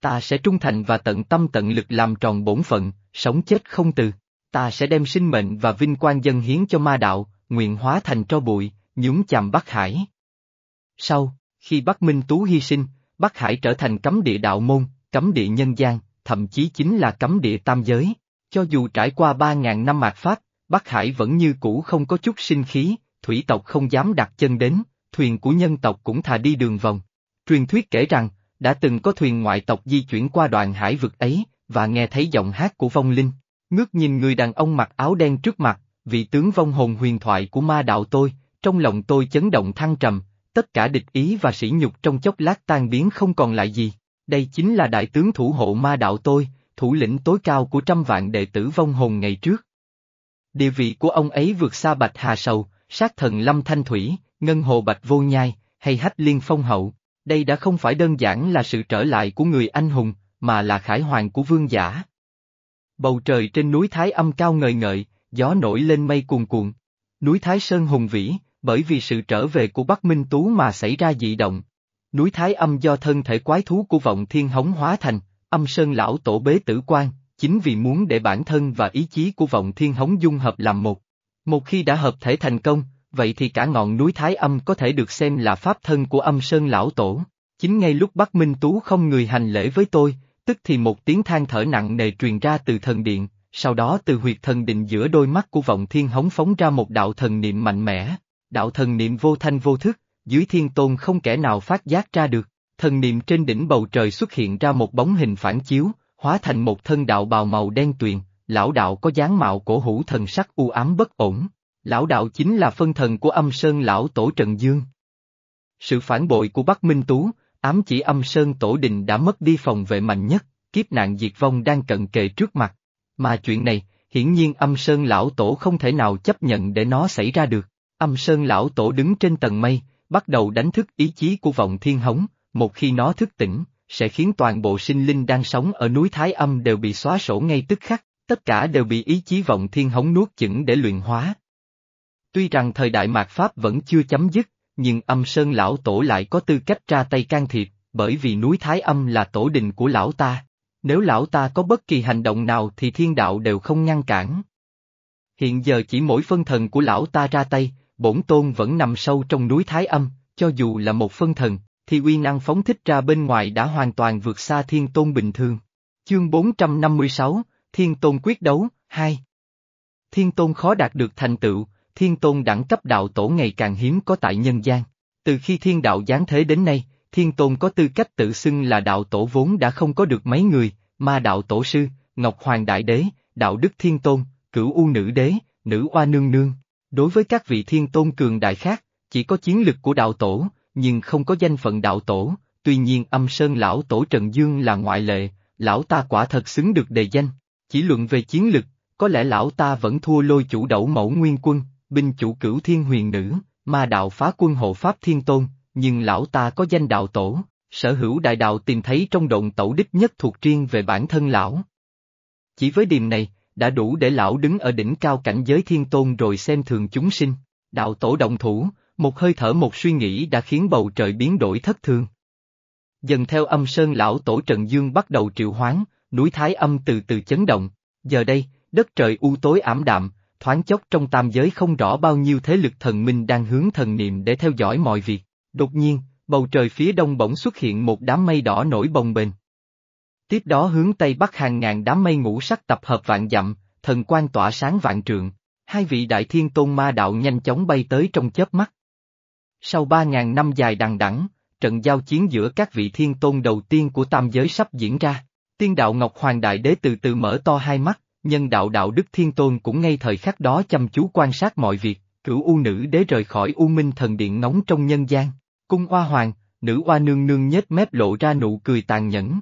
Ta sẽ trung thành và tận tâm tận lực làm tròn bổn phận, sống chết không từ ta sẽ đem sinh mệnh và vinh quang dân hiến cho ma đạo, nguyện hóa thành tro bụi, nhúng chàm Bắc Hải. Sau, khi Bắc Minh Tú hy sinh, Bắc Hải trở thành cấm địa đạo môn, cấm địa nhân gian, thậm chí chính là cấm địa tam giới. Cho dù trải qua ba ngàn năm mạt Pháp, Bắc Hải vẫn như cũ không có chút sinh khí, thủy tộc không dám đặt chân đến, thuyền của nhân tộc cũng thà đi đường vòng. Truyền thuyết kể rằng, đã từng có thuyền ngoại tộc di chuyển qua đoạn hải vực ấy, và nghe thấy giọng hát của vong linh. Ngước nhìn người đàn ông mặc áo đen trước mặt, vị tướng vong hồn huyền thoại của ma đạo tôi, trong lòng tôi chấn động thăng trầm, tất cả địch ý và sỉ nhục trong chốc lát tan biến không còn lại gì. Đây chính là đại tướng thủ hộ ma đạo tôi, thủ lĩnh tối cao của trăm vạn đệ tử vong hồn ngày trước. Địa vị của ông ấy vượt xa Bạch Hà Sầu, sát thần lâm thanh thủy, ngân hồ bạch vô nhai, hay hách liên phong hậu. Đây đã không phải đơn giản là sự trở lại của người anh hùng, mà là khải hoàng của vương giả. Bầu trời trên núi Thái âm cao ngời ngợi, gió nổi lên mây cuồn cuộn. Núi Thái Sơn hùng vĩ, bởi vì sự trở về của Bắc Minh Tú mà xảy ra dị động. Núi Thái âm do thân thể quái thú của vọng thiên hống hóa thành, âm sơn lão tổ bế tử quan, chính vì muốn để bản thân và ý chí của vọng thiên hống dung hợp làm một. Một khi đã hợp thể thành công, vậy thì cả ngọn núi Thái âm có thể được xem là pháp thân của âm sơn lão tổ. Chính ngay lúc Bắc Minh Tú không người hành lễ với tôi, tức thì một tiếng than thở nặng nề truyền ra từ thần điện, sau đó từ huyệt thần định giữa đôi mắt của vọng thiên hống phóng ra một đạo thần niệm mạnh mẽ, đạo thần niệm vô thanh vô thức, dưới thiên tôn không kẻ nào phát giác ra được, thần niệm trên đỉnh bầu trời xuất hiện ra một bóng hình phản chiếu, hóa thành một thân đạo bào màu đen tuyền, lão đạo có dáng mạo cổ hủ thần sắc u ám bất ổn, lão đạo chính là phân thần của âm sơn lão tổ Trần Dương. Sự phản bội của Bắc Minh Tú, ám chỉ âm sơn tổ đình đã mất đi phòng vệ mạnh nhất, kiếp nạn diệt vong đang cận kề trước mặt. Mà chuyện này, hiển nhiên âm sơn lão tổ không thể nào chấp nhận để nó xảy ra được. Âm sơn lão tổ đứng trên tầng mây, bắt đầu đánh thức ý chí của vọng thiên hống, một khi nó thức tỉnh, sẽ khiến toàn bộ sinh linh đang sống ở núi Thái Âm đều bị xóa sổ ngay tức khắc, tất cả đều bị ý chí vọng thiên hống nuốt chửng để luyện hóa. Tuy rằng thời đại mạt Pháp vẫn chưa chấm dứt, nhưng âm sơn lão tổ lại có tư cách ra tay can thiệp, bởi vì núi Thái Âm là tổ đình của lão ta. Nếu lão ta có bất kỳ hành động nào thì thiên đạo đều không ngăn cản. Hiện giờ chỉ mỗi phân thần của lão ta ra tay, bổn tôn vẫn nằm sâu trong núi Thái Âm, cho dù là một phân thần, thì uy năng phóng thích ra bên ngoài đã hoàn toàn vượt xa thiên tôn bình thường. Chương 456, Thiên Tôn quyết đấu, 2 Thiên Tôn khó đạt được thành tựu, Thiên Tôn đẳng cấp đạo tổ ngày càng hiếm có tại nhân gian. Từ khi thiên đạo giáng thế đến nay, Thiên Tôn có tư cách tự xưng là đạo tổ vốn đã không có được mấy người, ma đạo tổ sư, Ngọc Hoàng Đại Đế, Đạo Đức Thiên Tôn, Cửu U Nữ Đế, Nữ Oa Nương Nương. Đối với các vị Thiên Tôn cường đại khác, chỉ có chiến lực của đạo tổ, nhưng không có danh phận đạo tổ, tuy nhiên âm sơn lão tổ Trần Dương là ngoại lệ, lão ta quả thật xứng được đề danh. Chỉ luận về chiến lực, có lẽ lão ta vẫn thua lôi chủ đẩu mẫu nguyên quân, binh chủ cửu thiên huyền nữ, ma đạo phá quân hộ pháp thiên tôn, nhưng lão ta có danh đạo tổ, sở hữu đại đạo tìm thấy trong động tẩu đích nhất thuộc riêng về bản thân lão. Chỉ với điểm này, đã đủ để lão đứng ở đỉnh cao cảnh giới thiên tôn rồi xem thường chúng sinh. Đạo tổ động thủ, một hơi thở một suy nghĩ đã khiến bầu trời biến đổi thất thường. Dần theo âm sơn lão tổ Trần Dương bắt đầu triệu hoán, núi Thái âm từ từ chấn động. Giờ đây, đất trời u tối ảm đạm, thoáng chốc trong tam giới không rõ bao nhiêu thế lực thần minh đang hướng thần niệm để theo dõi mọi việc. Đột nhiên, bầu trời phía đông bỗng xuất hiện một đám mây đỏ nổi bồng bềnh. Tiếp đó hướng tây bắc hàng ngàn đám mây ngũ sắc tập hợp vạn dặm, thần quan tỏa sáng vạn trượng. Hai vị đại thiên tôn ma đạo nhanh chóng bay tới trong chớp mắt. Sau ba ngàn năm dài đằng đẵng, trận giao chiến giữa các vị thiên tôn đầu tiên của tam giới sắp diễn ra. Tiên đạo Ngọc Hoàng Đại Đế từ từ mở to hai mắt, nhân đạo đạo Đức Thiên Tôn cũng ngay thời khắc đó chăm chú quan sát mọi việc, cửu u nữ đế rời khỏi u minh thần điện ngóng trong nhân gian. Cung Hoa Hoàng, nữ oa nương nương nhếch mép lộ ra nụ cười tàn nhẫn.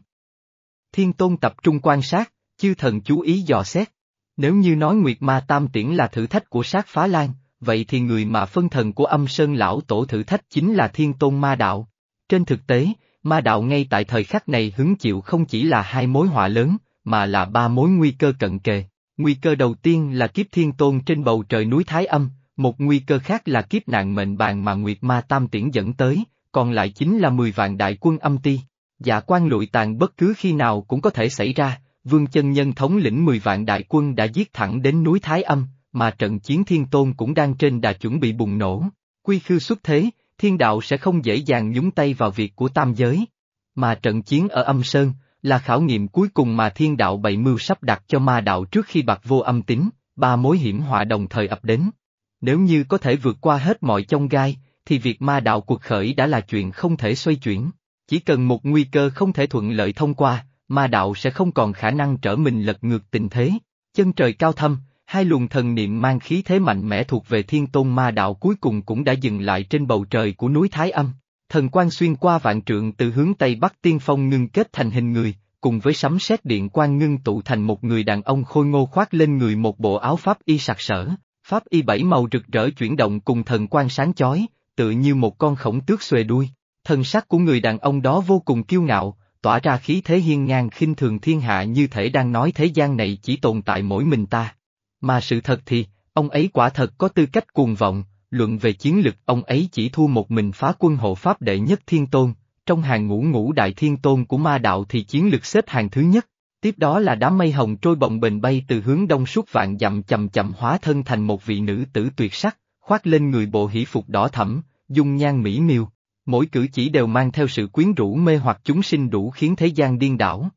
Thiên Tôn tập trung quan sát, chư thần chú ý dò xét. Nếu như nói Nguyệt Ma Tam Tiễn là thử thách của sát phá lan, vậy thì người mà phân thần của âm sơn lão tổ thử thách chính là Thiên Tôn Ma Đạo. Trên thực tế, Ma Đạo ngay tại thời khắc này hứng chịu không chỉ là hai mối họa lớn, mà là ba mối nguy cơ cận kề. Nguy cơ đầu tiên là kiếp Thiên Tôn trên bầu trời núi Thái Âm, một nguy cơ khác là kiếp nạn mệnh bàn mà Nguyệt Ma Tam Tiễn dẫn tới, còn lại chính là 10 vạn đại quân âm ti. Dạ quan lụi tàn bất cứ khi nào cũng có thể xảy ra, Vương chân nhân thống lĩnh 10 vạn đại quân đã giết thẳng đến núi Thái Âm, mà trận chiến thiên tôn cũng đang trên đà chuẩn bị bùng nổ. Quy khư xuất thế, thiên đạo sẽ không dễ dàng nhúng tay vào việc của tam giới. Mà trận chiến ở âm sơn, là khảo nghiệm cuối cùng mà thiên đạo bày mưu sắp đặt cho ma đạo trước khi bạc vô âm tính, ba mối hiểm họa đồng thời ập đến. Nếu như có thể vượt qua hết mọi chông gai, thì việc ma đạo cuộc khởi đã là chuyện không thể xoay chuyển. Chỉ cần một nguy cơ không thể thuận lợi thông qua, ma đạo sẽ không còn khả năng trở mình lật ngược tình thế. Chân trời cao thâm, hai luồng thần niệm mang khí thế mạnh mẽ thuộc về thiên tôn ma đạo cuối cùng cũng đã dừng lại trên bầu trời của núi Thái Âm. Thần quang xuyên qua vạn trượng từ hướng Tây Bắc tiên phong ngưng kết thành hình người, cùng với sấm sét điện quang ngưng tụ thành một người đàn ông khôi ngô khoác lên người một bộ áo pháp y sặc sỡ, Pháp y bảy màu rực rỡ chuyển động cùng thần quan sáng chói, tự như một con khổng tước xuề đuôi. Thần sắc của người đàn ông đó vô cùng kiêu ngạo, tỏa ra khí thế hiên ngang khinh thường thiên hạ như thể đang nói thế gian này chỉ tồn tại mỗi mình ta. Mà sự thật thì, ông ấy quả thật có tư cách cuồng vọng, luận về chiến lực ông ấy chỉ thua một mình phá quân hộ pháp đệ nhất thiên tôn, trong hàng ngũ ngũ đại thiên tôn của ma đạo thì chiến lực xếp hàng thứ nhất. Tiếp đó là đám mây hồng trôi bồng bềnh bay từ hướng đông suốt vạn dặm chậm chậm hóa thân thành một vị nữ tử tuyệt sắc, khoác lên người bộ hỷ phục đỏ thẫm, dung nhan mỹ miều. Mỗi cử chỉ đều mang theo sự quyến rũ mê hoặc chúng sinh đủ khiến thế gian điên đảo.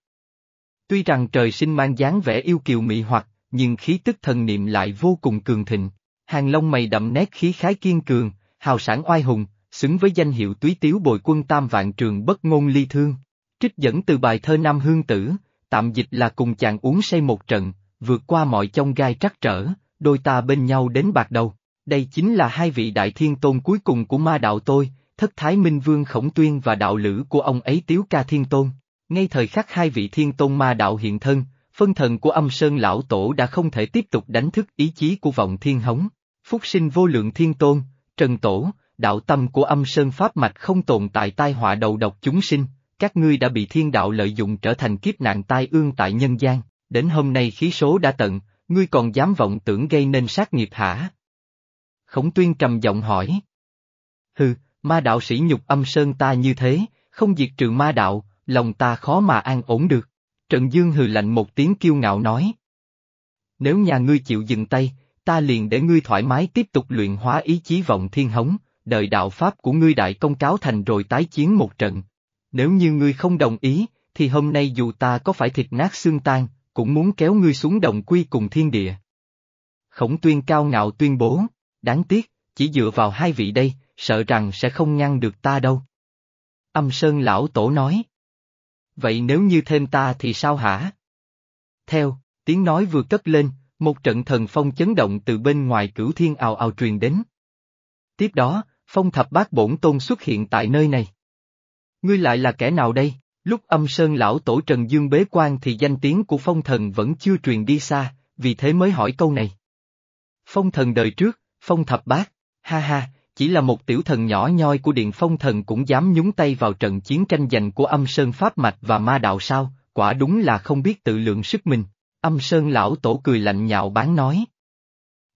Tuy rằng trời sinh mang dáng vẻ yêu kiều mị hoặc, nhưng khí tức thần niệm lại vô cùng cường thịnh. Hàng lông mày đậm nét khí khái kiên cường, hào sản oai hùng, xứng với danh hiệu túy tiếu bồi quân tam vạn trường bất ngôn ly thương. Trích dẫn từ bài thơ Nam Hương Tử, tạm dịch là cùng chàng uống say một trận, vượt qua mọi chông gai trắc trở, đôi ta bên nhau đến bạc đầu. Đây chính là hai vị đại thiên tôn cuối cùng của ma đạo tôi, thất thái minh vương khổng tuyên và đạo lữ của ông ấy tiếu ca thiên tôn. Ngay thời khắc hai vị thiên tôn ma đạo hiện thân, phân thần của âm sơn lão tổ đã không thể tiếp tục đánh thức ý chí của vọng thiên hống. Phúc sinh vô lượng thiên tôn, trần tổ, đạo tâm của âm sơn pháp mạch không tồn tại tai họa đầu độc chúng sinh, các ngươi đã bị thiên đạo lợi dụng trở thành kiếp nạn tai ương tại nhân gian, đến hôm nay khí số đã tận, ngươi còn dám vọng tưởng gây nên sát nghiệp hả? Khổng tuyên trầm giọng hỏi. Hừ, ma đạo sĩ nhục âm sơn ta như thế, không diệt trừ ma đạo, lòng ta khó mà an ổn được. Trần Dương hừ lạnh một tiếng kiêu ngạo nói. Nếu nhà ngươi chịu dừng tay, ta liền để ngươi thoải mái tiếp tục luyện hóa ý chí vọng thiên hống, đợi đạo pháp của ngươi đại công cáo thành rồi tái chiến một trận. Nếu như ngươi không đồng ý, thì hôm nay dù ta có phải thịt nát xương tan, cũng muốn kéo ngươi xuống đồng quy cùng thiên địa. Khổng tuyên cao ngạo tuyên bố, đáng tiếc, chỉ dựa vào hai vị đây, sợ rằng sẽ không ngăn được ta đâu. Âm Sơn Lão Tổ nói. Vậy nếu như thêm ta thì sao hả? Theo, tiếng nói vừa cất lên, một trận thần phong chấn động từ bên ngoài cửu thiên ào ào truyền đến. Tiếp đó, phong thập bát bổn tôn xuất hiện tại nơi này. Ngươi lại là kẻ nào đây? Lúc âm sơn lão tổ Trần Dương bế quan thì danh tiếng của phong thần vẫn chưa truyền đi xa, vì thế mới hỏi câu này. Phong thần đời trước, phong thập bát, ha ha, chỉ là một tiểu thần nhỏ nhoi của điện phong thần cũng dám nhúng tay vào trận chiến tranh giành của âm sơn pháp mạch và ma đạo sao, quả đúng là không biết tự lượng sức mình. Âm sơn lão tổ cười lạnh nhạo bán nói.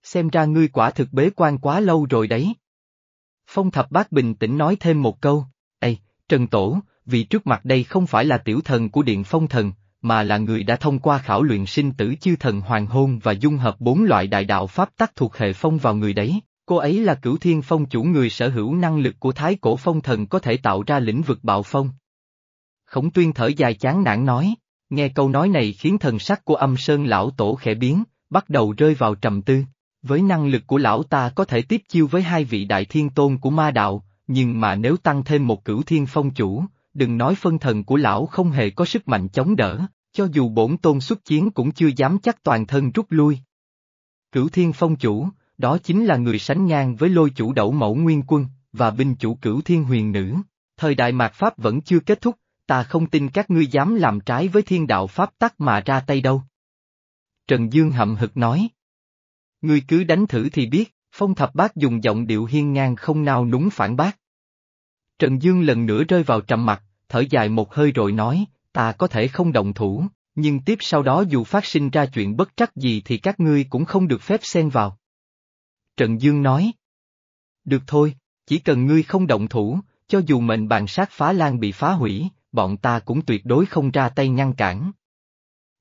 Xem ra ngươi quả thực bế quan quá lâu rồi đấy. Phong thập bát bình tĩnh nói thêm một câu, Ê, Trần Tổ, vì trước mặt đây không phải là tiểu thần của điện phong thần, mà là người đã thông qua khảo luyện sinh tử chư thần hoàng hôn và dung hợp bốn loại đại đạo pháp tắc thuộc hệ phong vào người đấy. Cô ấy là cửu thiên phong chủ người sở hữu năng lực của thái cổ phong thần có thể tạo ra lĩnh vực bạo phong. Khổng tuyên thở dài chán nản nói, nghe câu nói này khiến thần sắc của âm sơn lão tổ khẽ biến, bắt đầu rơi vào trầm tư. Với năng lực của lão ta có thể tiếp chiêu với hai vị đại thiên tôn của ma đạo, nhưng mà nếu tăng thêm một cửu thiên phong chủ, đừng nói phân thần của lão không hề có sức mạnh chống đỡ, cho dù bổn tôn xuất chiến cũng chưa dám chắc toàn thân rút lui. Cửu thiên phong chủ, đó chính là người sánh ngang với lôi chủ đẩu mẫu nguyên quân, và binh chủ cửu thiên huyền nữ. Thời đại mạt Pháp vẫn chưa kết thúc, ta không tin các ngươi dám làm trái với thiên đạo Pháp tắc mà ra tay đâu. Trần Dương hậm hực nói. Ngươi cứ đánh thử thì biết, phong thập bác dùng giọng điệu hiên ngang không nào núng phản bác. Trần Dương lần nữa rơi vào trầm mặt, thở dài một hơi rồi nói, ta có thể không động thủ, nhưng tiếp sau đó dù phát sinh ra chuyện bất trắc gì thì các ngươi cũng không được phép xen vào. Trần Dương nói. Được thôi, chỉ cần ngươi không động thủ, cho dù mệnh bàn sát phá lan bị phá hủy, bọn ta cũng tuyệt đối không ra tay ngăn cản.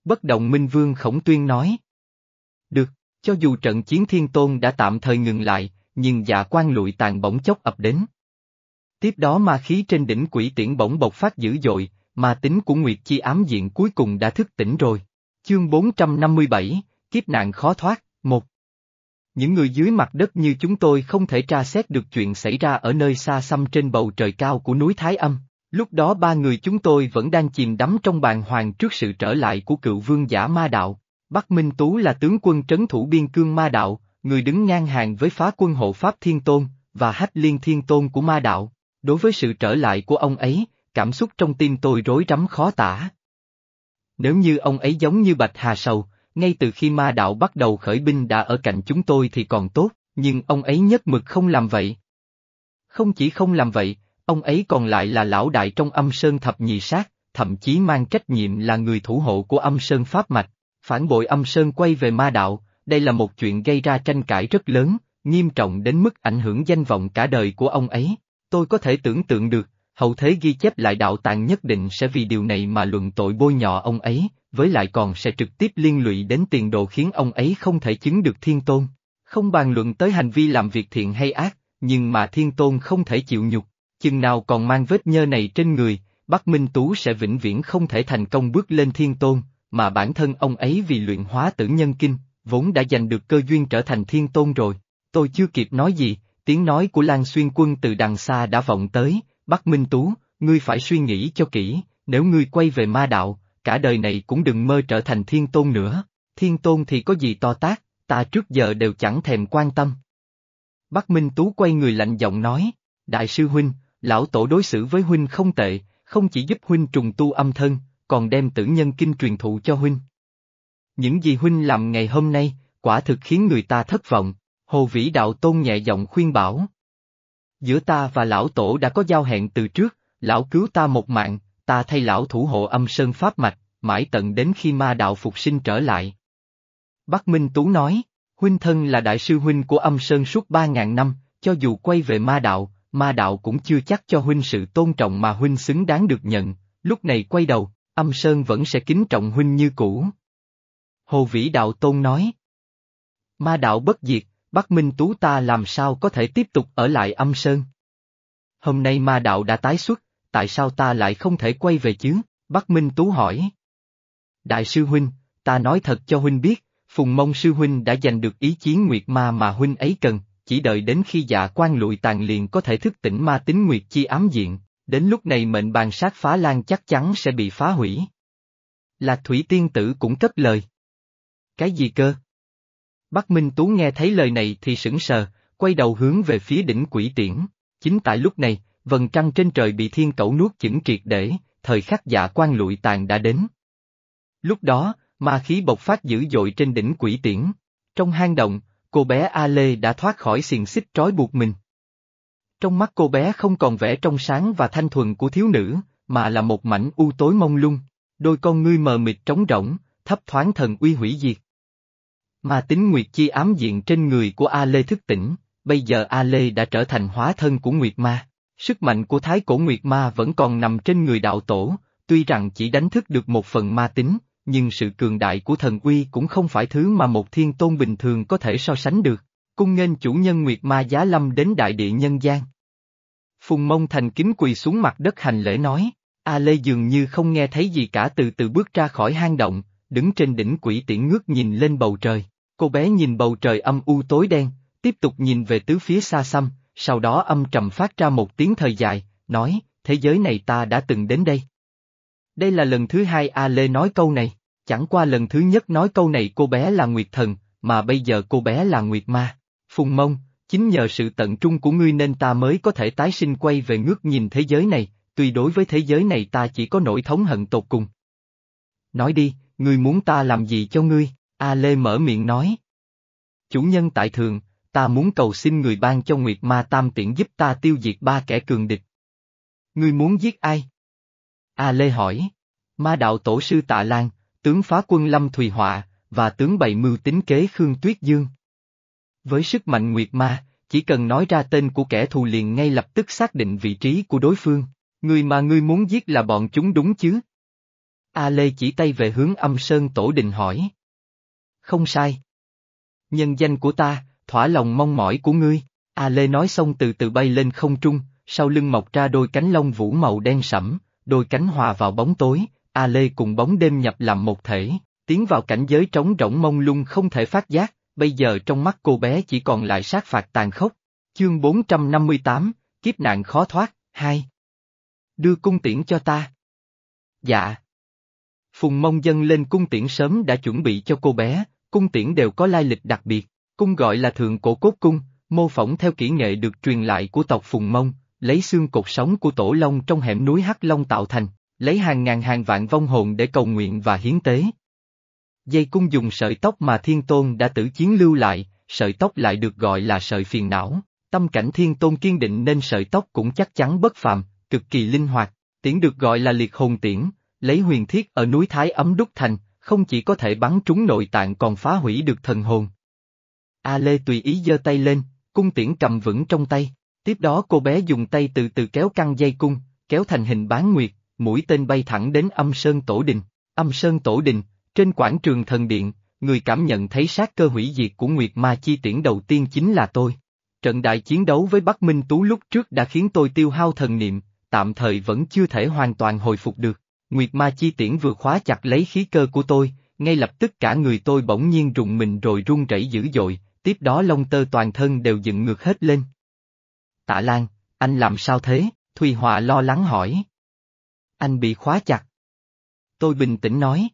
Bất động Minh Vương Khổng Tuyên nói. Được, cho dù trận chiến thiên tôn đã tạm thời ngừng lại, nhưng dạ quan lụi tàn bỗng chốc ập đến. Tiếp đó ma khí trên đỉnh quỷ tiễn bỗng bộc phát dữ dội, ma tính của Nguyệt Chi ám diện cuối cùng đã thức tỉnh rồi. Chương 457, Kiếp nạn khó thoát, một những người dưới mặt đất như chúng tôi không thể tra xét được chuyện xảy ra ở nơi xa xăm trên bầu trời cao của núi Thái Âm. Lúc đó ba người chúng tôi vẫn đang chìm đắm trong bàn hoàng trước sự trở lại của cựu vương giả ma đạo. Bắc Minh Tú là tướng quân trấn thủ biên cương ma đạo, người đứng ngang hàng với phá quân hộ Pháp Thiên Tôn, và hách liên thiên tôn của ma đạo. Đối với sự trở lại của ông ấy, cảm xúc trong tim tôi rối rắm khó tả. Nếu như ông ấy giống như Bạch Hà Sầu, ngay từ khi ma đạo bắt đầu khởi binh đã ở cạnh chúng tôi thì còn tốt, nhưng ông ấy nhất mực không làm vậy. Không chỉ không làm vậy, ông ấy còn lại là lão đại trong âm sơn thập nhị sát, thậm chí mang trách nhiệm là người thủ hộ của âm sơn pháp mạch, phản bội âm sơn quay về ma đạo, đây là một chuyện gây ra tranh cãi rất lớn, nghiêm trọng đến mức ảnh hưởng danh vọng cả đời của ông ấy. Tôi có thể tưởng tượng được, hậu thế ghi chép lại đạo tàng nhất định sẽ vì điều này mà luận tội bôi nhọ ông ấy, với lại còn sẽ trực tiếp liên lụy đến tiền đồ khiến ông ấy không thể chứng được thiên tôn. Không bàn luận tới hành vi làm việc thiện hay ác, nhưng mà thiên tôn không thể chịu nhục, chừng nào còn mang vết nhơ này trên người, Bắc Minh Tú sẽ vĩnh viễn không thể thành công bước lên thiên tôn, mà bản thân ông ấy vì luyện hóa tử nhân kinh, vốn đã giành được cơ duyên trở thành thiên tôn rồi. Tôi chưa kịp nói gì, tiếng nói của Lan Xuyên Quân từ đằng xa đã vọng tới, Bắc Minh Tú, ngươi phải suy nghĩ cho kỹ, nếu ngươi quay về ma đạo, cả đời này cũng đừng mơ trở thành thiên tôn nữa, thiên tôn thì có gì to tác, ta trước giờ đều chẳng thèm quan tâm. Bắc Minh Tú quay người lạnh giọng nói, Đại sư Huynh, lão tổ đối xử với Huynh không tệ, không chỉ giúp Huynh trùng tu âm thân, còn đem tử nhân kinh truyền thụ cho Huynh. Những gì Huynh làm ngày hôm nay, quả thực khiến người ta thất vọng, Hồ Vĩ Đạo Tôn nhẹ giọng khuyên bảo. Giữa ta và lão tổ đã có giao hẹn từ trước, lão cứu ta một mạng, ta thay lão thủ hộ âm sơn pháp mạch, mãi tận đến khi ma đạo phục sinh trở lại. Bắc Minh Tú nói, huynh thân là đại sư huynh của âm sơn suốt ba ngàn năm, cho dù quay về ma đạo, ma đạo cũng chưa chắc cho huynh sự tôn trọng mà huynh xứng đáng được nhận, lúc này quay đầu, âm sơn vẫn sẽ kính trọng huynh như cũ. Hồ Vĩ Đạo Tôn nói, ma đạo bất diệt, Bắc Minh Tú ta làm sao có thể tiếp tục ở lại âm sơn? Hôm nay ma đạo đã tái xuất, tại sao ta lại không thể quay về chứ? Bắc Minh Tú hỏi. Đại sư Huynh, ta nói thật cho Huynh biết, Phùng Mông sư Huynh đã giành được ý chí Nguyệt Ma mà Huynh ấy cần, chỉ đợi đến khi dạ quan lụi tàn liền có thể thức tỉnh ma tính Nguyệt chi ám diện, đến lúc này mệnh bàn sát phá lan chắc chắn sẽ bị phá hủy. Lạc Thủy Tiên Tử cũng cất lời. Cái gì cơ? Bắc Minh Tú nghe thấy lời này thì sững sờ, quay đầu hướng về phía đỉnh quỷ tiễn. Chính tại lúc này, vầng trăng trên trời bị thiên cẩu nuốt chửng triệt để, thời khắc dạ quan lụi tàn đã đến. Lúc đó, ma khí bộc phát dữ dội trên đỉnh quỷ tiễn. Trong hang động, cô bé A Lê đã thoát khỏi xiềng xích trói buộc mình. Trong mắt cô bé không còn vẻ trong sáng và thanh thuần của thiếu nữ, mà là một mảnh u tối mông lung, đôi con ngươi mờ mịt trống rỗng, thấp thoáng thần uy hủy diệt. Mà tính Nguyệt Chi ám diện trên người của A Lê thức tỉnh, bây giờ A Lê đã trở thành hóa thân của Nguyệt Ma. Sức mạnh của Thái Cổ Nguyệt Ma vẫn còn nằm trên người đạo tổ, tuy rằng chỉ đánh thức được một phần ma tính, nhưng sự cường đại của thần uy cũng không phải thứ mà một thiên tôn bình thường có thể so sánh được. Cung nghênh chủ nhân Nguyệt Ma giá lâm đến đại địa nhân gian. Phùng mông thành kính quỳ xuống mặt đất hành lễ nói, A Lê dường như không nghe thấy gì cả từ từ bước ra khỏi hang động, đứng trên đỉnh quỷ tiễn ngước nhìn lên bầu trời. Cô bé nhìn bầu trời âm u tối đen, tiếp tục nhìn về tứ phía xa xăm, sau đó âm trầm phát ra một tiếng thời dài, nói, thế giới này ta đã từng đến đây. Đây là lần thứ hai A Lê nói câu này, chẳng qua lần thứ nhất nói câu này cô bé là Nguyệt Thần, mà bây giờ cô bé là Nguyệt Ma. Phùng Mông, chính nhờ sự tận trung của ngươi nên ta mới có thể tái sinh quay về ngước nhìn thế giới này, tuy đối với thế giới này ta chỉ có nỗi thống hận tột cùng. Nói đi, ngươi muốn ta làm gì cho ngươi? A Lê mở miệng nói. Chủ nhân tại thường, ta muốn cầu xin người ban cho Nguyệt Ma Tam tiện giúp ta tiêu diệt ba kẻ cường địch. Ngươi muốn giết ai? A Lê hỏi. Ma đạo tổ sư Tạ Lan, tướng phá quân Lâm Thùy Họa, và tướng bày mưu tính kế Khương Tuyết Dương. Với sức mạnh Nguyệt Ma, chỉ cần nói ra tên của kẻ thù liền ngay lập tức xác định vị trí của đối phương, người mà ngươi muốn giết là bọn chúng đúng chứ? A Lê chỉ tay về hướng âm sơn tổ đình hỏi. Không sai. Nhân danh của ta, thỏa lòng mong mỏi của ngươi, A Lê nói xong từ từ bay lên không trung, sau lưng mọc ra đôi cánh lông vũ màu đen sẫm, đôi cánh hòa vào bóng tối, A Lê cùng bóng đêm nhập làm một thể, tiến vào cảnh giới trống rỗng mông lung không thể phát giác, bây giờ trong mắt cô bé chỉ còn lại sát phạt tàn khốc. Chương 458, Kiếp nạn khó thoát, 2. Đưa cung tiễn cho ta. Dạ. Phùng mông dân lên cung tiễn sớm đã chuẩn bị cho cô bé, cung tiễn đều có lai lịch đặc biệt, cung gọi là thượng cổ cốt cung, mô phỏng theo kỹ nghệ được truyền lại của tộc Phùng Mông, lấy xương cột sống của tổ long trong hẻm núi Hắc Long tạo thành, lấy hàng ngàn hàng vạn vong hồn để cầu nguyện và hiến tế. Dây cung dùng sợi tóc mà thiên tôn đã tử chiến lưu lại, sợi tóc lại được gọi là sợi phiền não. Tâm cảnh thiên tôn kiên định nên sợi tóc cũng chắc chắn bất phàm, cực kỳ linh hoạt. Tiễn được gọi là liệt hồn tiễn, lấy huyền thiết ở núi Thái ấm đúc thành, không chỉ có thể bắn trúng nội tạng còn phá hủy được thần hồn. A Lê tùy ý giơ tay lên, cung tiễn cầm vững trong tay, tiếp đó cô bé dùng tay từ từ kéo căng dây cung, kéo thành hình bán nguyệt, mũi tên bay thẳng đến âm sơn tổ đình. Âm sơn tổ đình, trên quảng trường thần điện, người cảm nhận thấy sát cơ hủy diệt của Nguyệt Ma Chi tiễn đầu tiên chính là tôi. Trận đại chiến đấu với Bắc Minh Tú lúc trước đã khiến tôi tiêu hao thần niệm, tạm thời vẫn chưa thể hoàn toàn hồi phục được. Nguyệt Ma Chi tiễn vừa khóa chặt lấy khí cơ của tôi, ngay lập tức cả người tôi bỗng nhiên rùng mình rồi run rẩy dữ dội, tiếp đó lông tơ toàn thân đều dựng ngược hết lên. Tạ Lan, anh làm sao thế? Thùy Họa lo lắng hỏi. Anh bị khóa chặt. Tôi bình tĩnh nói.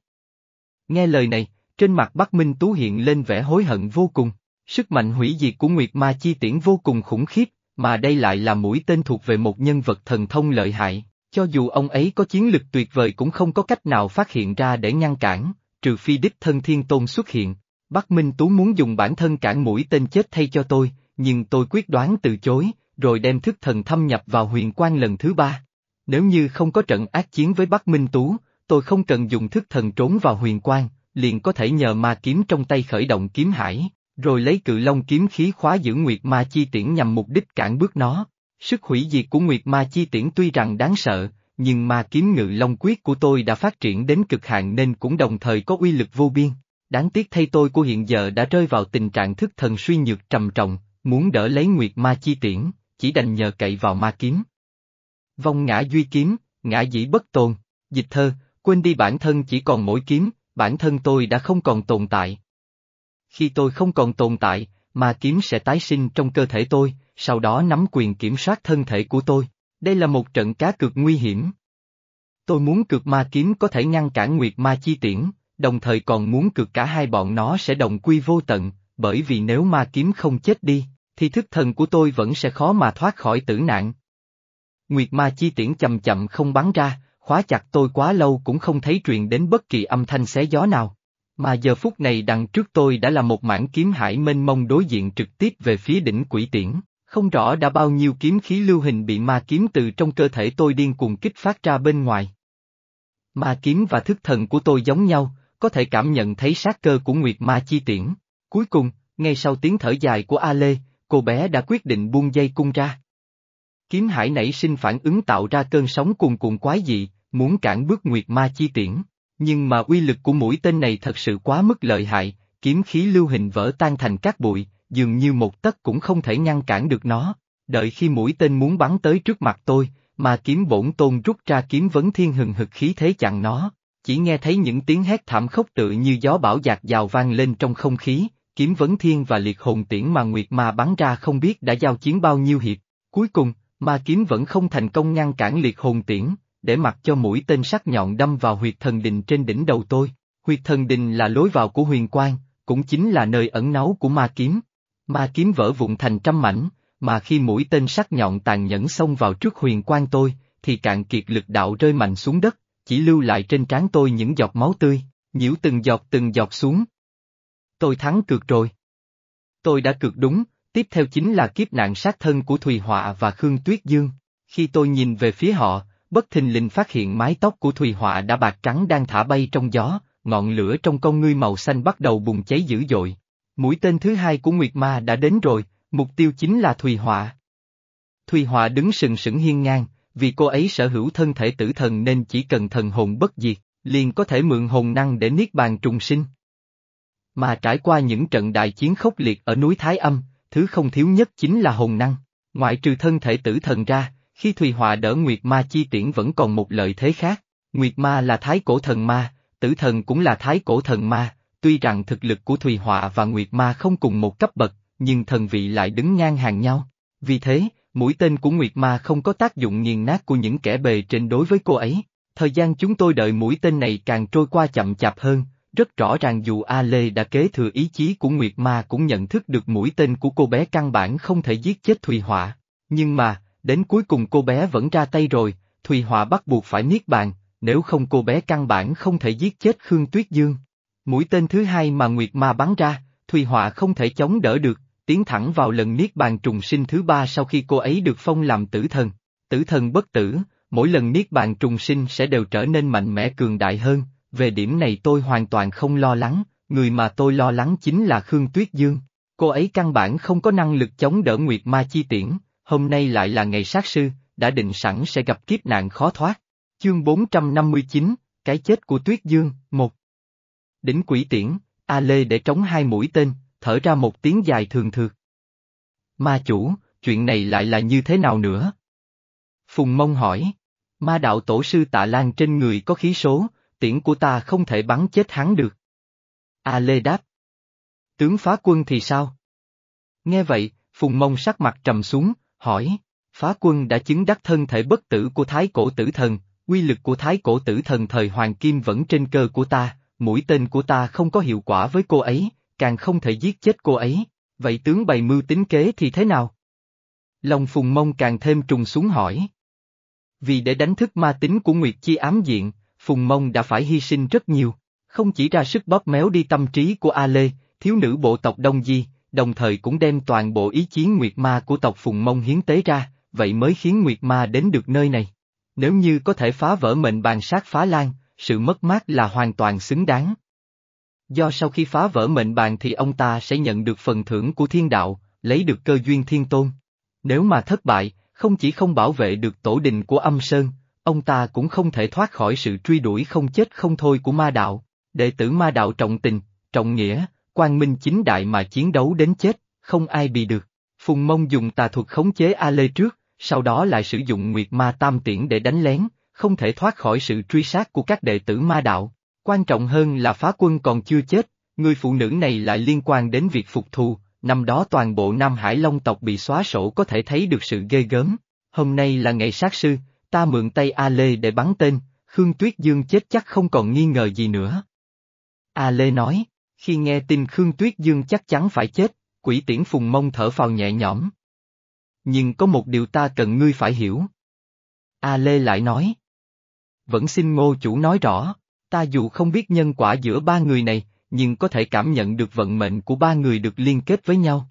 Nghe lời này, trên mặt Bắc Minh Tú hiện lên vẻ hối hận vô cùng. Sức mạnh hủy diệt của Nguyệt Ma Chi Tiễn vô cùng khủng khiếp, mà đây lại là mũi tên thuộc về một nhân vật thần thông lợi hại. Cho dù ông ấy có chiến lực tuyệt vời cũng không có cách nào phát hiện ra để ngăn cản, trừ phi đích thân thiên tôn xuất hiện. Bắc Minh Tú muốn dùng bản thân cản mũi tên chết thay cho tôi, nhưng tôi quyết đoán từ chối, rồi đem thức thần thâm nhập vào huyền quan lần thứ ba. Nếu như không có trận ác chiến với Bắc Minh Tú, tôi không cần dùng thức thần trốn vào huyền quan, liền có thể nhờ ma kiếm trong tay khởi động kiếm hải, rồi lấy cự long kiếm khí khóa giữ Nguyệt Ma Chi Tiễn nhằm mục đích cản bước nó. Sức hủy diệt của Nguyệt Ma Chi Tiễn tuy rằng đáng sợ, nhưng ma kiếm ngự long quyết của tôi đã phát triển đến cực hạn nên cũng đồng thời có uy lực vô biên. Đáng tiếc thay tôi của hiện giờ đã rơi vào tình trạng thức thần suy nhược trầm trọng, muốn đỡ lấy Nguyệt Ma Chi Tiễn, chỉ đành nhờ cậy vào ma kiếm. Vong ngã duy kiếm, ngã dĩ bất tồn, dịch thơ, quên đi bản thân chỉ còn mỗi kiếm, bản thân tôi đã không còn tồn tại. Khi tôi không còn tồn tại, ma kiếm sẽ tái sinh trong cơ thể tôi, sau đó nắm quyền kiểm soát thân thể của tôi. Đây là một trận cá cược nguy hiểm. Tôi muốn cược ma kiếm có thể ngăn cản Nguyệt Ma Chi Tiễn, đồng thời còn muốn cược cả hai bọn nó sẽ đồng quy vô tận, bởi vì nếu ma kiếm không chết đi, thì thức thần của tôi vẫn sẽ khó mà thoát khỏi tử nạn. Nguyệt Ma Chi Tiễn chậm chậm không bắn ra, khóa chặt tôi quá lâu cũng không thấy truyền đến bất kỳ âm thanh xé gió nào. Mà giờ phút này đằng trước tôi đã là một mảng kiếm hải mênh mông đối diện trực tiếp về phía đỉnh quỷ tiễn. Không rõ đã bao nhiêu kiếm khí lưu hình bị ma kiếm từ trong cơ thể tôi điên cuồng kích phát ra bên ngoài. Ma kiếm và thức thần của tôi giống nhau, có thể cảm nhận thấy sát cơ của Nguyệt Ma chi tiễn. Cuối cùng, ngay sau tiếng thở dài của A Lê, cô bé đã quyết định buông dây cung ra. Kiếm hải nảy sinh phản ứng tạo ra cơn sóng cuồn cuộn quái dị, muốn cản bước Nguyệt Ma chi tiễn. Nhưng mà uy lực của mũi tên này thật sự quá mức lợi hại, kiếm khí lưu hình vỡ tan thành các bụi, dường như một tấc cũng không thể ngăn cản được nó. Đợi khi mũi tên muốn bắn tới trước mặt tôi, mà kiếm bổn tôn rút ra kiếm vấn thiên hừng hực khí thế chặn nó. Chỉ nghe thấy những tiếng hét thảm khốc tự như gió bão dạt dào vang lên trong không khí, kiếm vấn thiên và liệt hồn tiễn mà Nguyệt Ma bắn ra không biết đã giao chiến bao nhiêu hiệp. Cuối cùng, ma kiếm vẫn không thành công ngăn cản liệt hồn tiễn, để mặc cho mũi tên sắc nhọn đâm vào huyệt thần đình trên đỉnh đầu tôi. Huyệt thần đình là lối vào của huyền quang, cũng chính là nơi ẩn náu của ma kiếm. Ma kiếm vỡ vụn thành trăm mảnh, mà khi mũi tên sắc nhọn tàn nhẫn xông vào trước huyền quan tôi, thì cạn kiệt lực đạo rơi mạnh xuống đất, chỉ lưu lại trên trán tôi những giọt máu tươi, nhiễu từng giọt từng giọt xuống. Tôi thắng cược rồi. Tôi đã cược đúng, tiếp theo chính là kiếp nạn sát thân của Thùy Họa và Khương Tuyết Dương. Khi tôi nhìn về phía họ, bất thình lình phát hiện mái tóc của Thùy Họa đã bạc trắng đang thả bay trong gió, ngọn lửa trong con ngươi màu xanh bắt đầu bùng cháy dữ dội. Mũi tên thứ hai của Nguyệt Ma đã đến rồi, mục tiêu chính là Thùy Họa. Thùy Họa đứng sừng sững hiên ngang, vì cô ấy sở hữu thân thể tử thần nên chỉ cần thần hồn bất diệt, liền có thể mượn hồn năng để niết bàn trùng sinh. Mà trải qua những trận đại chiến khốc liệt ở núi Thái Âm, thứ không thiếu nhất chính là hồn năng, ngoại trừ thân thể tử thần ra, khi Thùy Họa đỡ Nguyệt Ma chi tiễn vẫn còn một lợi thế khác, Nguyệt Ma là thái cổ thần ma, tử thần cũng là thái cổ thần ma, tuy rằng thực lực của Thùy Họa và Nguyệt Ma không cùng một cấp bậc, nhưng thần vị lại đứng ngang hàng nhau. Vì thế, mũi tên của Nguyệt Ma không có tác dụng nghiền nát của những kẻ bề trên đối với cô ấy. Thời gian chúng tôi đợi mũi tên này càng trôi qua chậm chạp hơn, rất rõ ràng dù A Lê đã kế thừa ý chí của Nguyệt Ma cũng nhận thức được mũi tên của cô bé căn bản không thể giết chết Thùy Họa. Nhưng mà, đến cuối cùng cô bé vẫn ra tay rồi, Thùy Họa bắt buộc phải niết bàn, nếu không cô bé căn bản không thể giết chết Khương Tuyết Dương. Mũi tên thứ hai mà Nguyệt Ma bắn ra, Thùy Họa không thể chống đỡ được, tiến thẳng vào lần niết bàn trùng sinh thứ ba sau khi cô ấy được phong làm tử thần. Tử thần bất tử, mỗi lần niết bàn trùng sinh sẽ đều trở nên mạnh mẽ cường đại hơn, về điểm này tôi hoàn toàn không lo lắng, người mà tôi lo lắng chính là Khương Tuyết Dương. Cô ấy căn bản không có năng lực chống đỡ Nguyệt Ma chi tiễn, hôm nay lại là ngày sát sư, đã định sẵn sẽ gặp kiếp nạn khó thoát. Chương 459, Cái chết của Tuyết Dương, một Đỉnh quỷ tiễn, A Lê để trống hai mũi tên, thở ra một tiếng dài thường thường. Ma chủ, chuyện này lại là như thế nào nữa? Phùng Mông hỏi. Ma đạo tổ sư tạ lan trên người có khí số, tiễn của ta không thể bắn chết hắn được. A Lê đáp. Tướng phá quân thì sao? Nghe vậy, Phùng Mông sắc mặt trầm xuống, hỏi, phá quân đã chứng đắc thân thể bất tử của thái cổ tử thần, quy lực của thái cổ tử thần thời hoàng kim vẫn trên cơ của ta, mũi tên của ta không có hiệu quả với cô ấy, càng không thể giết chết cô ấy, vậy tướng bày mưu tính kế thì thế nào? Lòng Phùng Mông càng thêm trùng xuống hỏi. Vì để đánh thức ma tính của Nguyệt Chi ám diện, Phùng Mông đã phải hy sinh rất nhiều, không chỉ ra sức bóp méo đi tâm trí của A Lê, thiếu nữ bộ tộc Đông Di, đồng thời cũng đem toàn bộ ý chí Nguyệt Ma của tộc Phùng Mông hiến tế ra, vậy mới khiến Nguyệt Ma đến được nơi này. Nếu như có thể phá vỡ mệnh bàn sát phá lan, sự mất mát là hoàn toàn xứng đáng. Do sau khi phá vỡ mệnh bàn thì ông ta sẽ nhận được phần thưởng của thiên đạo, lấy được cơ duyên thiên tôn. Nếu mà thất bại, không chỉ không bảo vệ được tổ đình của âm sơn, ông ta cũng không thể thoát khỏi sự truy đuổi không chết không thôi của ma đạo. Đệ tử ma đạo trọng tình, trọng nghĩa, quang minh chính đại mà chiến đấu đến chết, không ai bị được. Phùng Mông dùng tà thuật khống chế A Lê trước, sau đó lại sử dụng Nguyệt Ma Tam Tiễn để đánh lén, không thể thoát khỏi sự truy sát của các đệ tử ma đạo. Quan trọng hơn là phá quân còn chưa chết, người phụ nữ này lại liên quan đến việc phục thù, năm đó toàn bộ Nam Hải Long tộc bị xóa sổ có thể thấy được sự ghê gớm. Hôm nay là ngày sát sư, ta mượn tay A Lê để bắn tên, Khương Tuyết Dương chết chắc không còn nghi ngờ gì nữa. A Lê nói, khi nghe tin Khương Tuyết Dương chắc chắn phải chết, quỷ tiễn phùng mông thở phào nhẹ nhõm. Nhưng có một điều ta cần ngươi phải hiểu. A Lê lại nói. Vẫn xin ngô chủ nói rõ, ta dù không biết nhân quả giữa ba người này, nhưng có thể cảm nhận được vận mệnh của ba người được liên kết với nhau.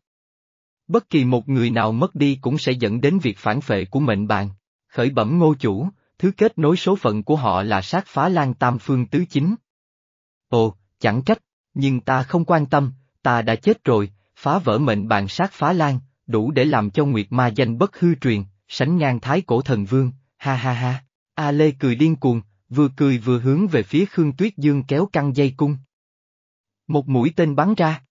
Bất kỳ một người nào mất đi cũng sẽ dẫn đến việc phản phệ của mệnh bàn. Khởi bẩm ngô chủ, thứ kết nối số phận của họ là sát phá lan tam phương tứ chính. Ồ, chẳng trách, nhưng ta không quan tâm, ta đã chết rồi, phá vỡ mệnh bàn sát phá lan, đủ để làm cho Nguyệt Ma danh bất hư truyền, sánh ngang thái cổ thần vương, ha ha ha. A Lê cười điên cuồng, vừa cười vừa hướng về phía Khương Tuyết Dương kéo căng dây cung. Một mũi tên bắn ra.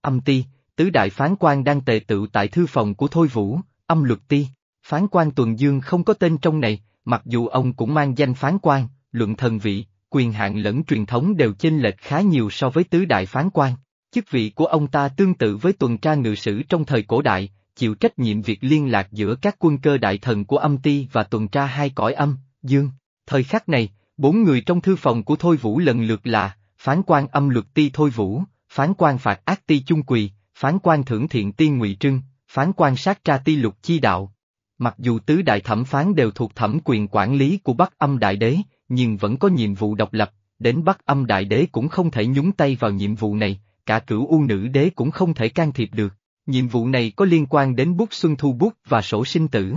Âm ti, tứ đại phán quan đang tề tự tại thư phòng của Thôi Vũ, âm luật ti. Phán quan Tuần Dương không có tên trong này, mặc dù ông cũng mang danh phán quan, luận thần vị, quyền hạn lẫn truyền thống đều chênh lệch khá nhiều so với tứ đại phán quan. Chức vị của ông ta tương tự với tuần tra ngự sử trong thời cổ đại, chịu trách nhiệm việc liên lạc giữa các quân cơ đại thần của âm ti và tuần tra hai cõi âm, dương. Thời khắc này, bốn người trong thư phòng của Thôi Vũ lần lượt là, phán quan âm luật ti Thôi Vũ, phán quan phạt ác ti Chung Quỳ, phán quan thưởng thiện ti Ngụy Trưng, phán quan sát tra ti Lục Chi Đạo. Mặc dù tứ đại thẩm phán đều thuộc thẩm quyền quản lý của Bắc âm đại đế, nhưng vẫn có nhiệm vụ độc lập, đến Bắc âm đại đế cũng không thể nhúng tay vào nhiệm vụ này, cả cửu u nữ đế cũng không thể can thiệp được. Nhiệm vụ này có liên quan đến bút xuân thu bút và sổ sinh tử.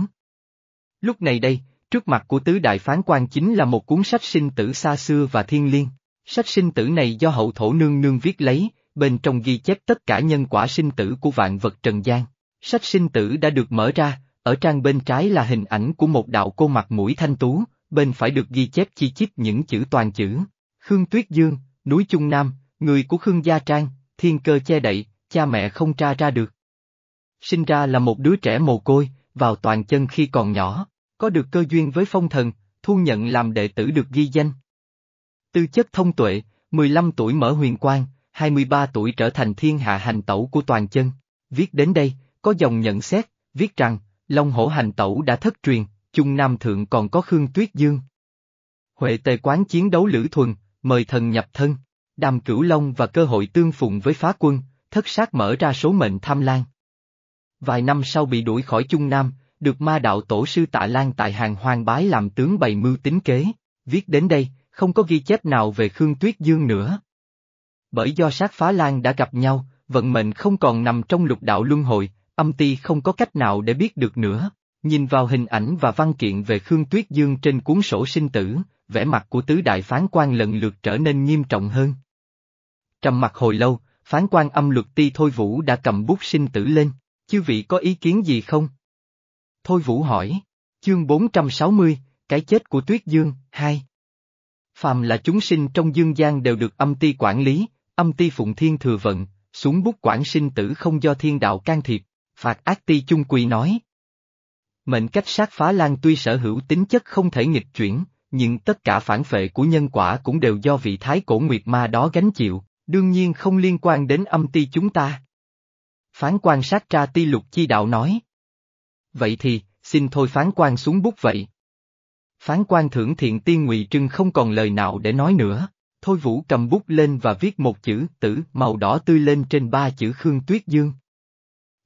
Lúc này đây, trước mặt của tứ đại phán quan chính là một cuốn sách sinh tử xa xưa và thiên liêng. Sách sinh tử này do hậu thổ nương nương viết lấy, bên trong ghi chép tất cả nhân quả sinh tử của vạn vật trần gian. Sách sinh tử đã được mở ra, ở trang bên trái là hình ảnh của một đạo cô mặt mũi thanh tú, bên phải được ghi chép chi chít những chữ toàn chữ. Khương Tuyết Dương, núi Trung Nam, người của Khương Gia Trang, thiên cơ che đậy, cha mẹ không tra ra được. Sinh ra là một đứa trẻ mồ côi, vào toàn chân khi còn nhỏ, có được cơ duyên với phong thần, thu nhận làm đệ tử được ghi danh. Tư chất thông tuệ, 15 tuổi mở huyền quang, 23 tuổi trở thành thiên hạ hành tẩu của toàn chân. Viết đến đây, có dòng nhận xét, viết rằng, Long hổ hành tẩu đã thất truyền, Chung Nam Thượng còn có Khương Tuyết Dương. Huệ tề quán chiến đấu lữ thuần, mời thần nhập thân, đàm cửu long và cơ hội tương phụng với phá quân, thất sát mở ra số mệnh tham lan. Vài năm sau bị đuổi khỏi Trung Nam, được ma đạo tổ sư tạ lan tại hàng hoang bái làm tướng bày mưu tính kế, viết đến đây, không có ghi chép nào về Khương Tuyết Dương nữa. Bởi do sát phá lan đã gặp nhau, vận mệnh không còn nằm trong lục đạo luân hồi, âm ti không có cách nào để biết được nữa. Nhìn vào hình ảnh và văn kiện về Khương Tuyết Dương trên cuốn sổ sinh tử, vẻ mặt của tứ đại phán quan lần lượt trở nên nghiêm trọng hơn. Trầm mặt hồi lâu, phán quan âm luật ti Thôi Vũ đã cầm bút sinh tử lên, chư vị có ý kiến gì không? Thôi Vũ hỏi, chương 460, cái chết của Tuyết Dương, 2. Phàm là chúng sinh trong dương gian đều được âm ti quản lý, âm ti phụng thiên thừa vận, xuống bút quản sinh tử không do thiên đạo can thiệp, phạt ác ti chung quỳ nói. Mệnh cách sát phá lan tuy sở hữu tính chất không thể nghịch chuyển, nhưng tất cả phản phệ của nhân quả cũng đều do vị thái cổ nguyệt ma đó gánh chịu, đương nhiên không liên quan đến âm ti chúng ta. Phán quan sát tra ti lục chi đạo nói. Vậy thì, xin thôi phán quan xuống bút vậy. Phán quan thưởng thiện tiên ngụy trưng không còn lời nào để nói nữa, thôi vũ cầm bút lên và viết một chữ tử màu đỏ tươi lên trên ba chữ Khương Tuyết Dương.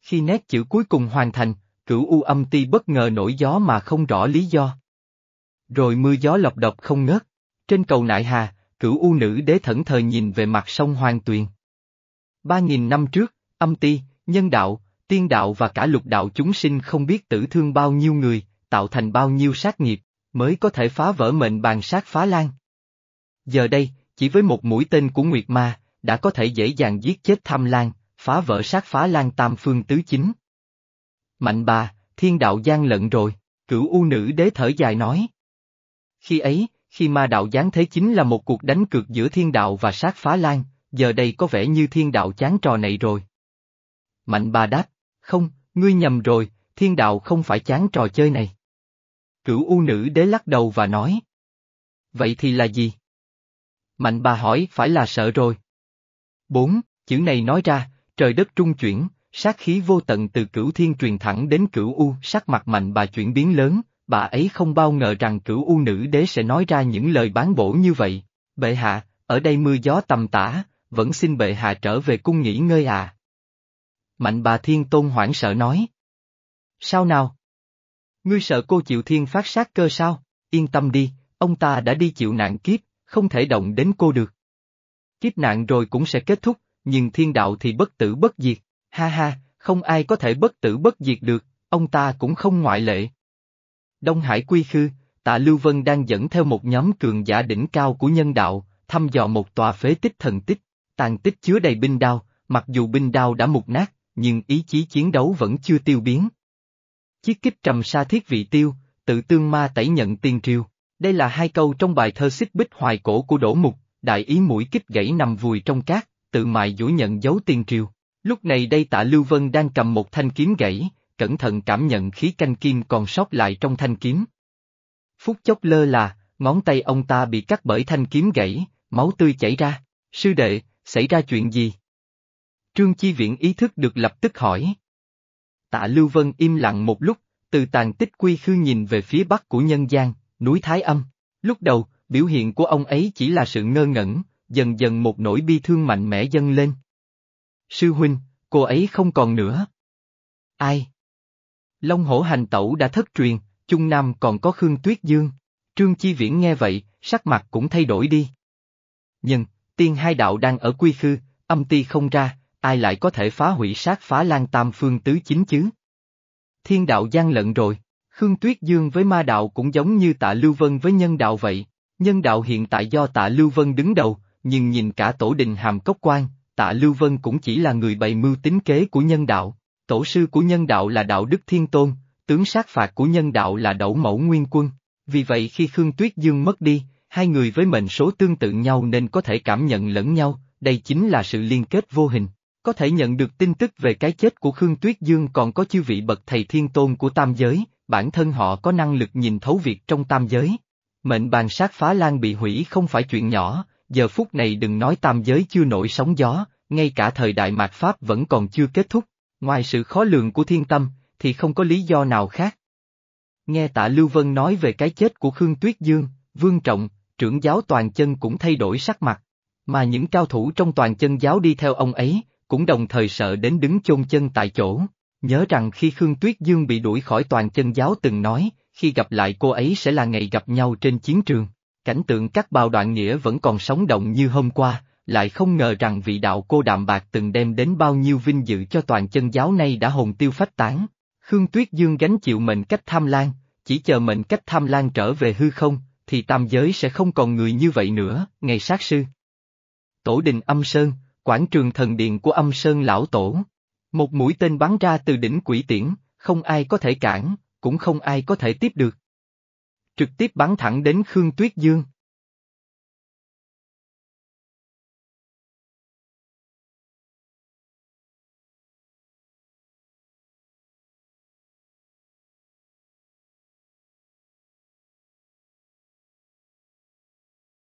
Khi nét chữ cuối cùng hoàn thành, cửu u âm ti bất ngờ nổi gió mà không rõ lý do. Rồi mưa gió lọc độc không ngớt. Trên cầu nại hà, cửu u nữ đế thẫn thờ nhìn về mặt sông Hoàng Tuyền. Ba nghìn năm trước, âm ti, nhân đạo, tiên đạo và cả lục đạo chúng sinh không biết tử thương bao nhiêu người, tạo thành bao nhiêu sát nghiệp, mới có thể phá vỡ mệnh bàn sát phá lan. Giờ đây, chỉ với một mũi tên của Nguyệt Ma, đã có thể dễ dàng giết chết tham lan, phá vỡ sát phá lan tam phương tứ chính. Mạnh bà, thiên đạo gian lận rồi, cửu u nữ đế thở dài nói. Khi ấy, khi ma đạo giáng thế chính là một cuộc đánh cược giữa thiên đạo và sát phá lan, giờ đây có vẻ như thiên đạo chán trò này rồi. Mạnh bà đáp, không, ngươi nhầm rồi, thiên đạo không phải chán trò chơi này. Cửu u nữ đế lắc đầu và nói. Vậy thì là gì? Mạnh bà hỏi phải là sợ rồi. Bốn, chữ này nói ra, trời đất trung chuyển, sát khí vô tận từ cửu thiên truyền thẳng đến cửu u, sắc mặt mạnh bà chuyển biến lớn, bà ấy không bao ngờ rằng cửu u nữ đế sẽ nói ra những lời bán bổ như vậy. Bệ hạ, ở đây mưa gió tầm tã, vẫn xin bệ hạ trở về cung nghỉ ngơi à. Mạnh bà thiên tôn hoảng sợ nói. Sao nào? Ngươi sợ cô chịu thiên phát sát cơ sao? Yên tâm đi, ông ta đã đi chịu nạn kiếp, không thể động đến cô được. Kiếp nạn rồi cũng sẽ kết thúc, nhưng thiên đạo thì bất tử bất diệt, ha ha, không ai có thể bất tử bất diệt được, ông ta cũng không ngoại lệ. Đông Hải Quy Khư, tạ Lưu Vân đang dẫn theo một nhóm cường giả đỉnh cao của nhân đạo, thăm dò một tòa phế tích thần tích, tàn tích chứa đầy binh đao, mặc dù binh đao đã mục nát, nhưng ý chí chiến đấu vẫn chưa tiêu biến. Chiếc kích trầm sa thiết vị tiêu, tự tương ma tẩy nhận tiên triều. Đây là hai câu trong bài thơ xích bích hoài cổ của Đỗ Mục, đại ý mũi kích gãy nằm vùi trong cát, tự mài dũi nhận dấu tiên triều. Lúc này đây tạ Lưu Vân đang cầm một thanh kiếm gãy, cẩn thận cảm nhận khí canh kim còn sót lại trong thanh kiếm. Phút chốc lơ là, ngón tay ông ta bị cắt bởi thanh kiếm gãy, máu tươi chảy ra. Sư đệ, xảy ra chuyện gì? Trương Chi Viễn ý thức được lập tức hỏi. Tạ Lưu Vân im lặng một lúc, từ tàn tích quy khư nhìn về phía bắc của nhân gian, núi Thái Âm. Lúc đầu, biểu hiện của ông ấy chỉ là sự ngơ ngẩn, dần dần một nỗi bi thương mạnh mẽ dâng lên. Sư huynh, cô ấy không còn nữa. Ai? Long hổ hành tẩu đã thất truyền, Trung Nam còn có Khương Tuyết Dương. Trương Chi Viễn nghe vậy, sắc mặt cũng thay đổi đi. Nhưng, tiên hai đạo đang ở quy khư, âm ti không ra, ai lại có thể phá hủy sát phá lan tam phương tứ chính chứ? Thiên đạo gian lận rồi, Khương Tuyết Dương với ma đạo cũng giống như tạ Lưu Vân với nhân đạo vậy. Nhân đạo hiện tại do tạ Lưu Vân đứng đầu, nhưng nhìn cả tổ đình hàm cốc quan, tạ Lưu Vân cũng chỉ là người bày mưu tính kế của nhân đạo. Tổ sư của nhân đạo là đạo đức thiên tôn, tướng sát phạt của nhân đạo là đẩu mẫu nguyên quân. Vì vậy khi Khương Tuyết Dương mất đi, hai người với mệnh số tương tự nhau nên có thể cảm nhận lẫn nhau, đây chính là sự liên kết vô hình. Có thể nhận được tin tức về cái chết của Khương Tuyết Dương còn có chư vị bậc thầy thiên tôn của tam giới, bản thân họ có năng lực nhìn thấu việc trong tam giới. Mệnh bàn sát phá lan bị hủy không phải chuyện nhỏ, giờ phút này đừng nói tam giới chưa nổi sóng gió, ngay cả thời đại mạt Pháp vẫn còn chưa kết thúc, ngoài sự khó lường của thiên tâm, thì không có lý do nào khác. Nghe tạ Lưu Vân nói về cái chết của Khương Tuyết Dương, Vương Trọng, trưởng giáo toàn chân cũng thay đổi sắc mặt, mà những cao thủ trong toàn chân giáo đi theo ông ấy, cũng đồng thời sợ đến đứng chôn chân tại chỗ. Nhớ rằng khi Khương Tuyết Dương bị đuổi khỏi toàn chân giáo từng nói, khi gặp lại cô ấy sẽ là ngày gặp nhau trên chiến trường. Cảnh tượng các bào đoạn nghĩa vẫn còn sống động như hôm qua, lại không ngờ rằng vị đạo cô đạm bạc từng đem đến bao nhiêu vinh dự cho toàn chân giáo này đã hồn tiêu phách tán. Khương Tuyết Dương gánh chịu mệnh cách tham lan, chỉ chờ mệnh cách tham lan trở về hư không, thì tam giới sẽ không còn người như vậy nữa, ngày sát sư. Tổ đình âm sơn, quảng trường thần điện của âm sơn lão tổ. Một mũi tên bắn ra từ đỉnh quỷ tiễn, không ai có thể cản, cũng không ai có thể tiếp được. Trực tiếp bắn thẳng đến Khương Tuyết Dương.